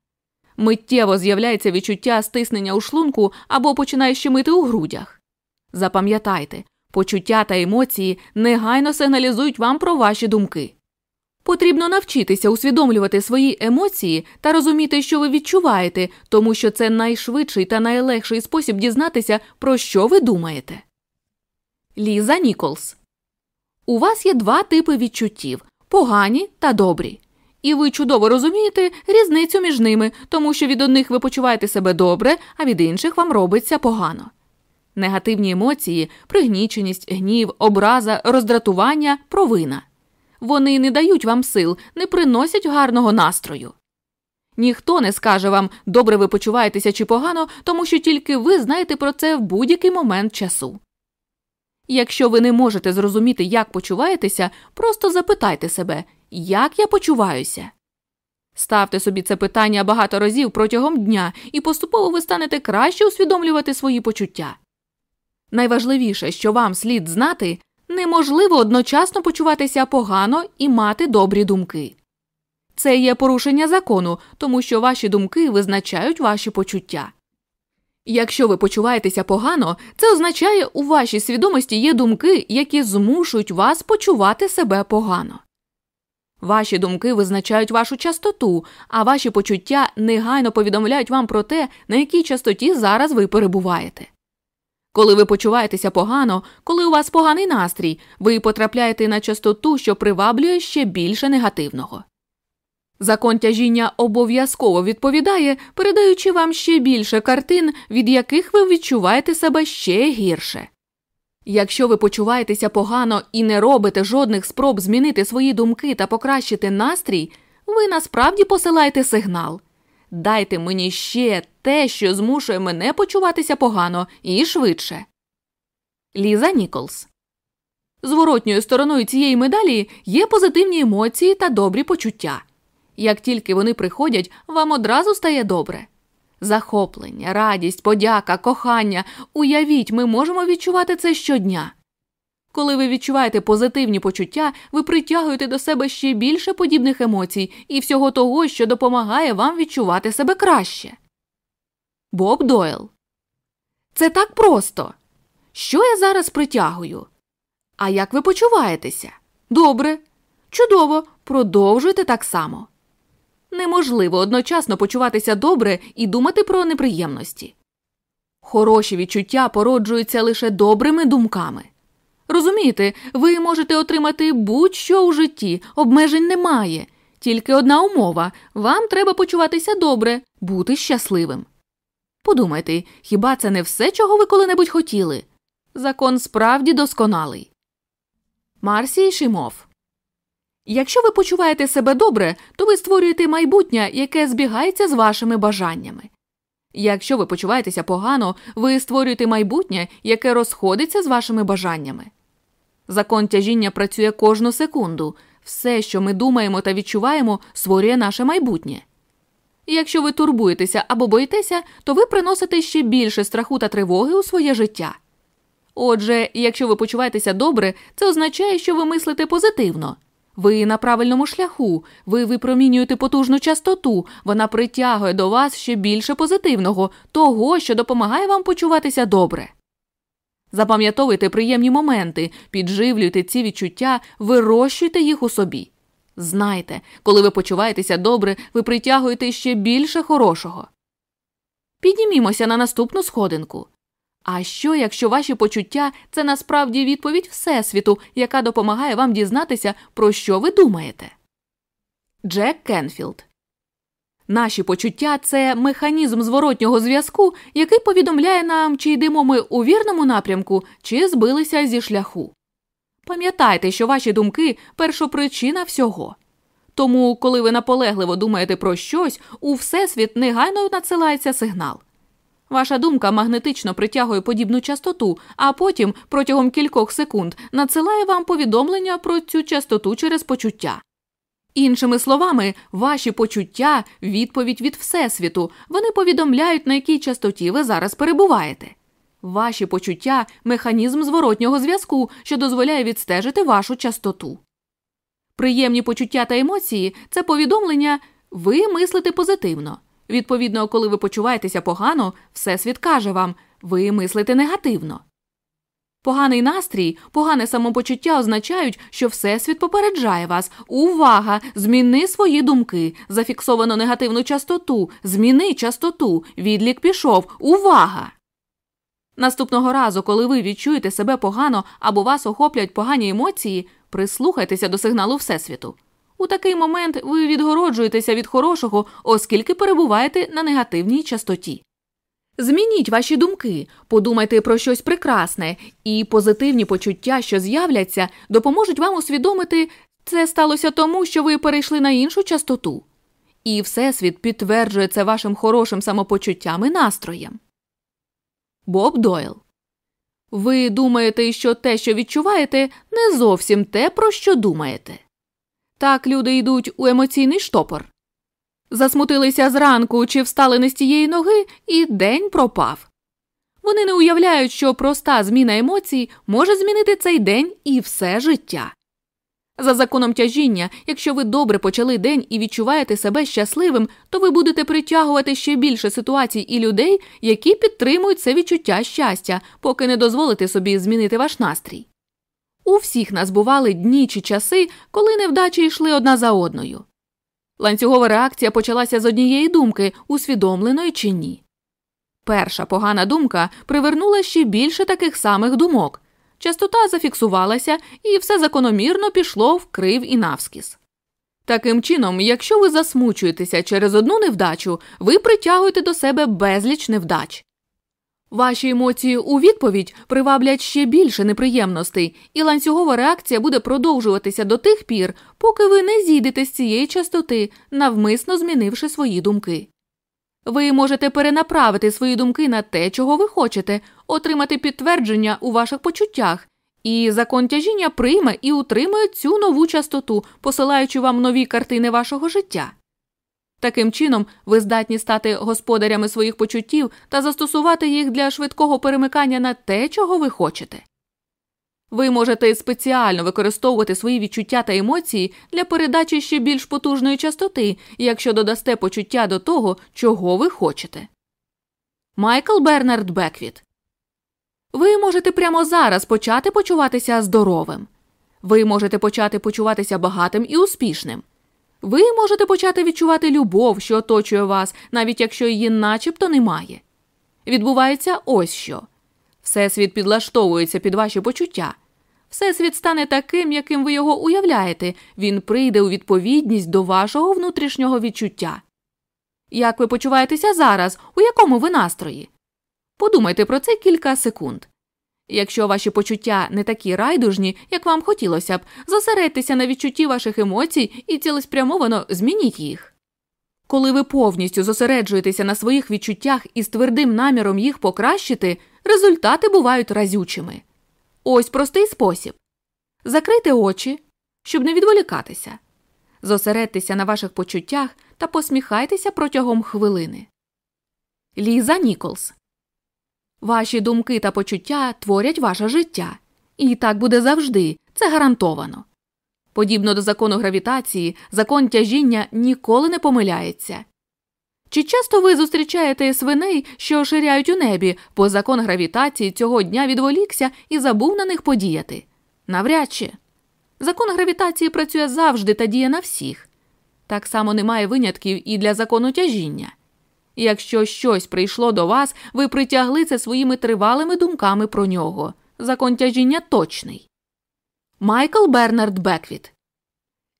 Миттєво з'являється відчуття стиснення у шлунку або починає щемити у грудях. Запам'ятайте, Почуття та емоції негайно сигналізують вам про ваші думки. Потрібно навчитися усвідомлювати свої емоції та розуміти, що ви відчуваєте, тому що це найшвидший та найлегший спосіб дізнатися, про що ви думаєте. Ліза Ніколс. У вас є два типи відчуттів погані та добрі. І ви чудово розумієте різницю між ними, тому що від одних ви почуваєте себе добре, а від інших вам робиться погано. Негативні емоції, пригніченість, гнів, образа, роздратування, провина. Вони не дають вам сил, не приносять гарного настрою. Ніхто не скаже вам, добре ви почуваєтеся чи погано, тому що тільки ви знаєте про це в будь-який момент часу. Якщо ви не можете зрозуміти, як почуваєтеся, просто запитайте себе, як я почуваюся. Ставте собі це питання багато разів протягом дня, і поступово ви станете краще усвідомлювати свої почуття. Найважливіше, що вам слід знати, неможливо одночасно почуватися погано і мати добрі думки. Це є порушення закону, тому що ваші думки визначають ваші почуття. Якщо ви почуваєтеся погано, це означає, у вашій свідомості є думки, які змушують вас почувати себе погано. Ваші думки визначають вашу частоту, а ваші почуття негайно повідомляють вам про те, на якій частоті зараз ви перебуваєте. Коли ви почуваєтеся погано, коли у вас поганий настрій, ви потрапляєте на частоту, що приваблює ще більше негативного. Закон тяжіння обов'язково відповідає, передаючи вам ще більше картин, від яких ви відчуваєте себе ще гірше. Якщо ви почуваєтеся погано і не робите жодних спроб змінити свої думки та покращити настрій, ви насправді посилаєте сигнал Дайте мені ще те, що змушує мене почуватися погано і швидше. Ліза Ніколс. Зворотньою стороною цієї медалі є позитивні емоції та добрі почуття. Як тільки вони приходять, вам одразу стає добре. Захоплення, радість, подяка, кохання. Уявіть, ми можемо відчувати це щодня. Коли ви відчуваєте позитивні почуття, ви притягуєте до себе ще більше подібних емоцій і всього того, що допомагає вам відчувати себе краще. Боб Дойл. Це так просто. Що я зараз притягую? А як ви почуваєтеся? Добре. Чудово. Продовжуйте так само. Неможливо одночасно почуватися добре і думати про неприємності. Хороші відчуття породжуються лише добрими думками. Розумієте, ви можете отримати будь-що у житті, обмежень немає. Тільки одна умова вам треба почуватися добре, бути щасливим. Подумайте, хіба це не все, чого ви коли-небудь хотіли? Закон справді досконалий. Марсій Шимов Якщо ви почуваєте себе добре, то ви створюєте майбутнє, яке збігається з вашими бажаннями. Якщо ви почуваєтеся погано, ви створюєте майбутнє, яке розходиться з вашими бажаннями. Закон тяжіння працює кожну секунду. Все, що ми думаємо та відчуваємо, створює наше майбутнє. Якщо ви турбуєтеся або боїтеся, то ви приносите ще більше страху та тривоги у своє життя. Отже, якщо ви почуваєтеся добре, це означає, що ви мислите позитивно. Ви на правильному шляху, ви випромінюєте потужну частоту, вона притягує до вас ще більше позитивного, того, що допомагає вам почуватися добре. Запам'ятовуйте приємні моменти, підживлюйте ці відчуття, вирощуйте їх у собі. Знайте, коли ви почуваєтеся добре, ви притягуєте ще більше хорошого. Піднімімося на наступну сходинку. А що, якщо ваші почуття це насправді відповідь Всесвіту, яка допомагає вам дізнатися, про що ви думаєте? Джек Кенфілд Наші почуття це механізм зворотнього зв'язку, який повідомляє нам, чи йдемо ми у вірному напрямку, чи збилися зі шляху. Пам'ятайте, що ваші думки першопричина всього. Тому, коли ви наполегливо думаєте про щось, у Всесвіт негайно надсилається сигнал. Ваша думка магнетично притягує подібну частоту, а потім протягом кількох секунд надсилає вам повідомлення про цю частоту через почуття. Іншими словами, ваші почуття відповідь від Всесвіту, вони повідомляють, на якій частоті ви зараз перебуваєте. Ваші почуття механізм зворотнього зв'язку, що дозволяє відстежити вашу частоту. Приємні почуття та емоції це повідомлення ви мислите позитивно. Відповідно, коли ви почуваєтеся погано, Всесвіт каже вам ви мислите негативно. Поганий настрій, погане самопочуття означають, що Всесвіт попереджає вас. Увага! Зміни свої думки. Зафіксовано негативну частоту. Зміни частоту. Відлік пішов. Увага! Наступного разу, коли ви відчуєте себе погано або вас охоплять погані емоції, прислухайтеся до сигналу Всесвіту. У такий момент ви відгороджуєтеся від хорошого, оскільки перебуваєте на негативній частоті. Змініть ваші думки, подумайте про щось прекрасне, і позитивні почуття, що з'являться, допоможуть вам усвідомити, це сталося тому, що ви перейшли на іншу частоту. І Всесвіт підтверджує це вашим хорошим самопочуттям і настроєм. Боб Дойл. Ви думаєте, що те, що відчуваєте, не зовсім те, про що думаєте. Так люди йдуть у емоційний штопор. Засмутилися зранку чи встали не з тієї ноги, і день пропав. Вони не уявляють, що проста зміна емоцій може змінити цей день і все життя. За законом тяжіння, якщо ви добре почали день і відчуваєте себе щасливим, то ви будете притягувати ще більше ситуацій і людей, які підтримують це відчуття щастя, поки не дозволите собі змінити ваш настрій. У всіх нас бували дні чи часи, коли невдачі йшли одна за одною. Ланцюгова реакція почалася з однієї думки, усвідомленої чи ні. Перша погана думка привернула ще більше таких самих думок. Частота зафіксувалася, і все закономірно пішло вкрив і навскіз. Таким чином, якщо ви засмучуєтеся через одну невдачу, ви притягуєте до себе безліч невдач. Ваші емоції у відповідь приваблять ще більше неприємностей, і ланцюгова реакція буде продовжуватися до тих пір, поки ви не зійдете з цієї частоти, навмисно змінивши свої думки. Ви можете перенаправити свої думки на те, чого ви хочете, отримати підтвердження у ваших почуттях, і закон тяжіння прийме і утримує цю нову частоту, посилаючи вам нові картини вашого життя. Таким чином, ви здатні стати господарями своїх почуттів та застосувати їх для швидкого перемикання на те, чого ви хочете. Ви можете спеціально використовувати свої відчуття та емоції для передачі ще більш потужної частоти, якщо додасте почуття до того, чого ви хочете. Майкл Бернард Беквіт Ви можете прямо зараз почати почуватися здоровим. Ви можете почати почуватися багатим і успішним. Ви можете почати відчувати любов, що оточує вас, навіть якщо її начебто немає. Відбувається ось що Всесвіт підлаштовується під ваші почуття. Всесвіт стане таким, яким ви його уявляєте, він прийде у відповідність до вашого внутрішнього відчуття. Як ви почуваєтеся зараз, у якому ви настрої? Подумайте про це кілька секунд. Якщо ваші почуття не такі райдужні, як вам хотілося б, зосередьтеся на відчутті ваших емоцій і цілеспрямовано змініть їх. Коли ви повністю зосереджуєтеся на своїх відчуттях і з твердим наміром їх покращити, результати бувають разючими. Ось простий спосіб закрийте очі, щоб не відволікатися, зосередьтеся на ваших почуттях та посміхайтеся протягом хвилини. Ліза Ніколс Ваші думки та почуття творять ваше життя. І так буде завжди, це гарантовано. Подібно до закону гравітації, закон тяжіння ніколи не помиляється. Чи часто ви зустрічаєте свиней, що ширяють у небі, бо закон гравітації цього дня відволікся і забув на них подіяти? Навряд чи. Закон гравітації працює завжди та діє на всіх. Так само немає винятків і для закону тяжіння. Якщо щось прийшло до вас, ви притягли це своїми тривалими думками про нього. Закон тяжіння точний. Майкл Бернард Беквіт.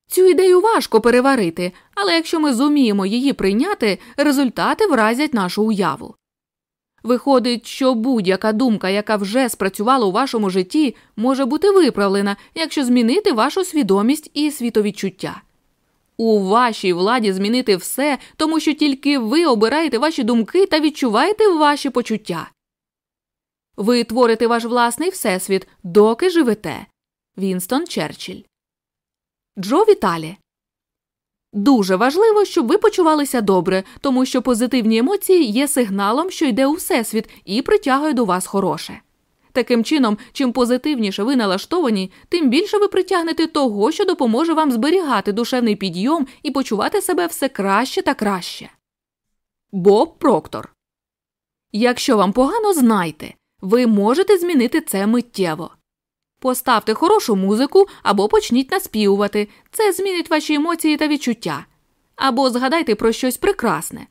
Цю ідею важко переварити, але якщо ми зуміємо її прийняти, результати вразять нашу уяву. Виходить, що будь-яка думка, яка вже спрацювала у вашому житті, може бути виправлена, якщо змінити вашу свідомість і світовідчуття. У вашій владі змінити все, тому що тільки ви обираєте ваші думки та відчуваєте ваші почуття. Ви творите ваш власний всесвіт, доки живете. Вінстон Черчилль. Джо Віталі. Дуже важливо, щоб ви почувалися добре, тому що позитивні емоції є сигналом, що йде у всесвіт, і притягує до вас хороше. Таким чином, чим позитивніше ви налаштовані, тим більше ви притягнете того, що допоможе вам зберігати душевний підйом і почувати себе все краще та краще. Боб Проктор. Якщо вам погано, знайте Ви можете змінити це миттєво. Поставте хорошу музику або почніть наспівувати. Це змінить ваші емоції та відчуття. Або згадайте про щось прекрасне.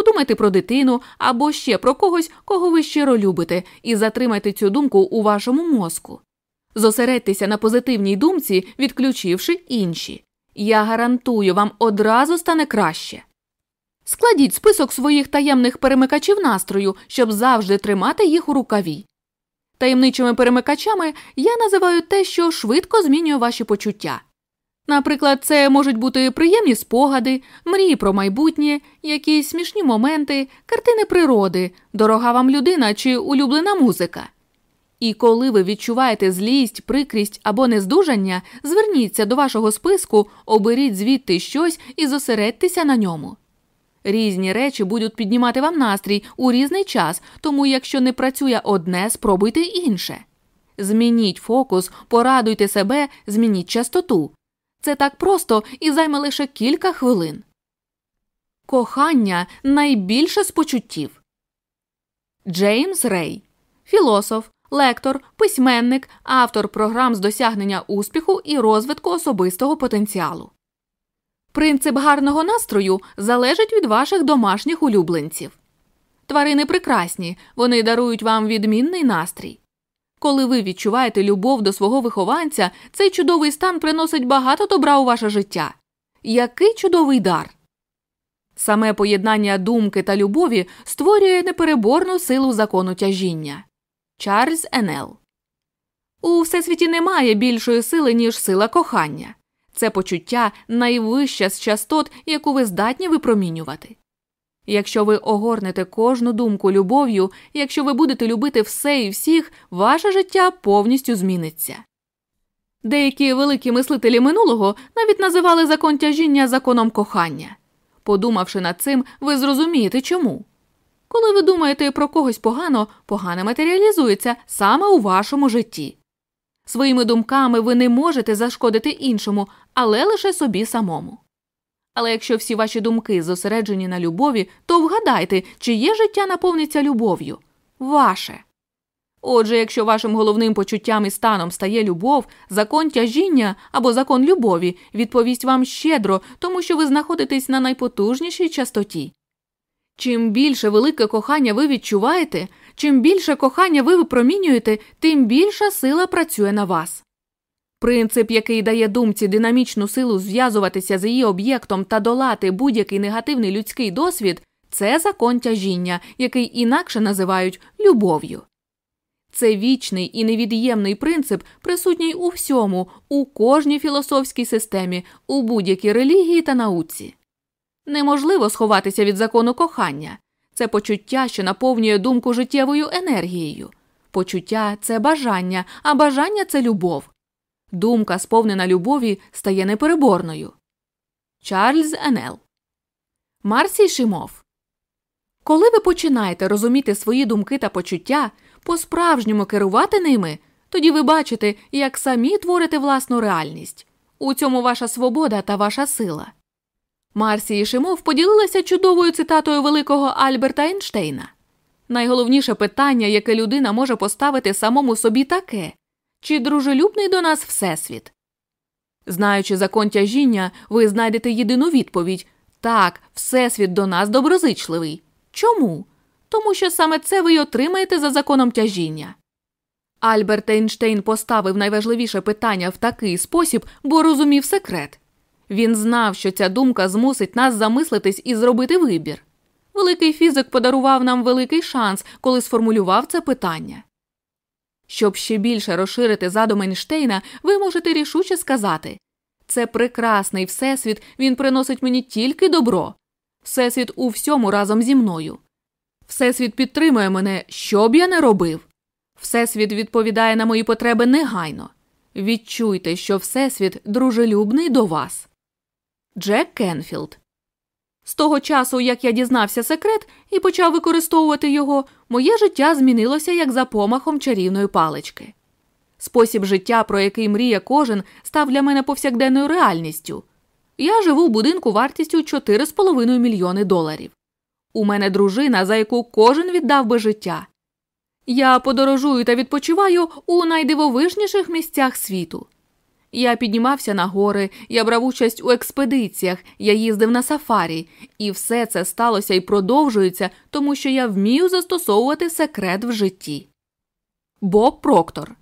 Подумайте про дитину або ще про когось, кого ви щиро любите, і затримайте цю думку у вашому мозку. Зосередьтеся на позитивній думці, відключивши інші. Я гарантую, вам одразу стане краще. Складіть список своїх таємних перемикачів настрою, щоб завжди тримати їх у рукаві. Таємничими перемикачами я називаю те, що швидко змінює ваші почуття. Наприклад, це можуть бути приємні спогади, мрії про майбутнє, якісь смішні моменти, картини природи, дорога вам людина чи улюблена музика. І коли ви відчуваєте злість, прикрість або нездужання, зверніться до вашого списку, оберіть звідти щось і зосередьтеся на ньому. Різні речі будуть піднімати вам настрій у різний час, тому якщо не працює одне, спробуйте інше. Змініть фокус, порадуйте себе, змініть частоту. Це так просто і займе лише кілька хвилин. Кохання найбільше з почуттів. Джеймс Рей, філософ, лектор, письменник, автор програм з досягнення успіху і розвитку особистого потенціалу. Принцип гарного настрою залежить від ваших домашніх улюбленців. Тварини прекрасні, вони дарують вам відмінний настрій. Коли ви відчуваєте любов до свого вихованця, цей чудовий стан приносить багато добра у ваше життя. Який чудовий дар! Саме поєднання думки та любові створює непереборну силу закону тяжіння. Чарльз Енел У всесвіті немає більшої сили, ніж сила кохання. Це почуття найвища з частот, яку ви здатні випромінювати. Якщо ви огорнете кожну думку любов'ю, якщо ви будете любити все і всіх, ваше життя повністю зміниться. Деякі великі мислителі минулого навіть називали закон тяжіння законом кохання. Подумавши над цим, ви зрозумієте чому. Коли ви думаєте про когось погано, погане матеріалізується саме у вашому житті. Своїми думками ви не можете зашкодити іншому, але лише собі самому. Але якщо всі ваші думки зосереджені на любові, то вгадайте, чиє життя наповниться любов'ю ваше. Отже, якщо вашим головним почуттям і станом стає любов, закон тяжіння або закон любові відповість вам щедро, тому що ви знаходитесь на найпотужнішій частоті. Чим більше велике кохання ви відчуваєте, чим більше кохання ви випромінюєте, тим більша сила працює на вас. Принцип, який дає думці динамічну силу зв'язуватися з її об'єктом та долати будь-який негативний людський досвід, це закон тяжіння, який інакше називають любов'ю. Це вічний і невід'ємний принцип, присутній у всьому, у кожній філософській системі, у будь-якій релігії та науці. Неможливо сховатися від закону кохання це почуття, що наповнює думку життєвою енергією. Почуття це бажання, а бажання це любов. Думка, сповнена любові, стає непереборною. Чарльз Енел Марсій Шимов. Коли ви починаєте розуміти свої думки та почуття, по справжньому керувати ними, тоді ви бачите, як самі творите власну реальність. У цьому ваша свобода та ваша сила. Марсі Шимов поділилася чудовою цитатою великого Альберта Ейнштейна. Найголовніше питання, яке людина може поставити самому собі таке чи дружелюбний до нас Всесвіт? Знаючи закон тяжіння, ви знайдете єдину відповідь так, Всесвіт до нас доброзичливий. Чому? Тому що саме це ви й отримаєте за законом тяжіння. Альберт Ейнштейн поставив найважливіше питання в такий спосіб, бо розумів секрет. Він знав, що ця думка змусить нас замислитись і зробити вибір. Великий фізик подарував нам великий шанс, коли сформулював це питання. Щоб ще більше розширити задум Ейнштейна, ви можете рішуче сказати це прекрасний всесвіт, він приносить мені тільки добро. Всесвіт у всьому разом зі мною. Всесвіт підтримує мене, що б я не робив. Всесвіт відповідає на мої потреби негайно. Відчуйте, що Всесвіт дружелюбний до вас. Джек Кенфілд з того часу, як я дізнався секрет і почав використовувати його, моє життя змінилося як за помахом чарівної палички. Спосіб життя, про який мріє кожен, став для мене повсякденною реальністю. Я живу в будинку вартістю 4,5 мільйони доларів. У мене дружина, за яку кожен віддав би життя. Я подорожую та відпочиваю у найдивовижніших місцях світу. Я піднімався на гори, я брав участь у експедиціях, я їздив на сафарі, і все це сталося і продовжується, тому що я вмію застосовувати секрет в житті. Боб Проктор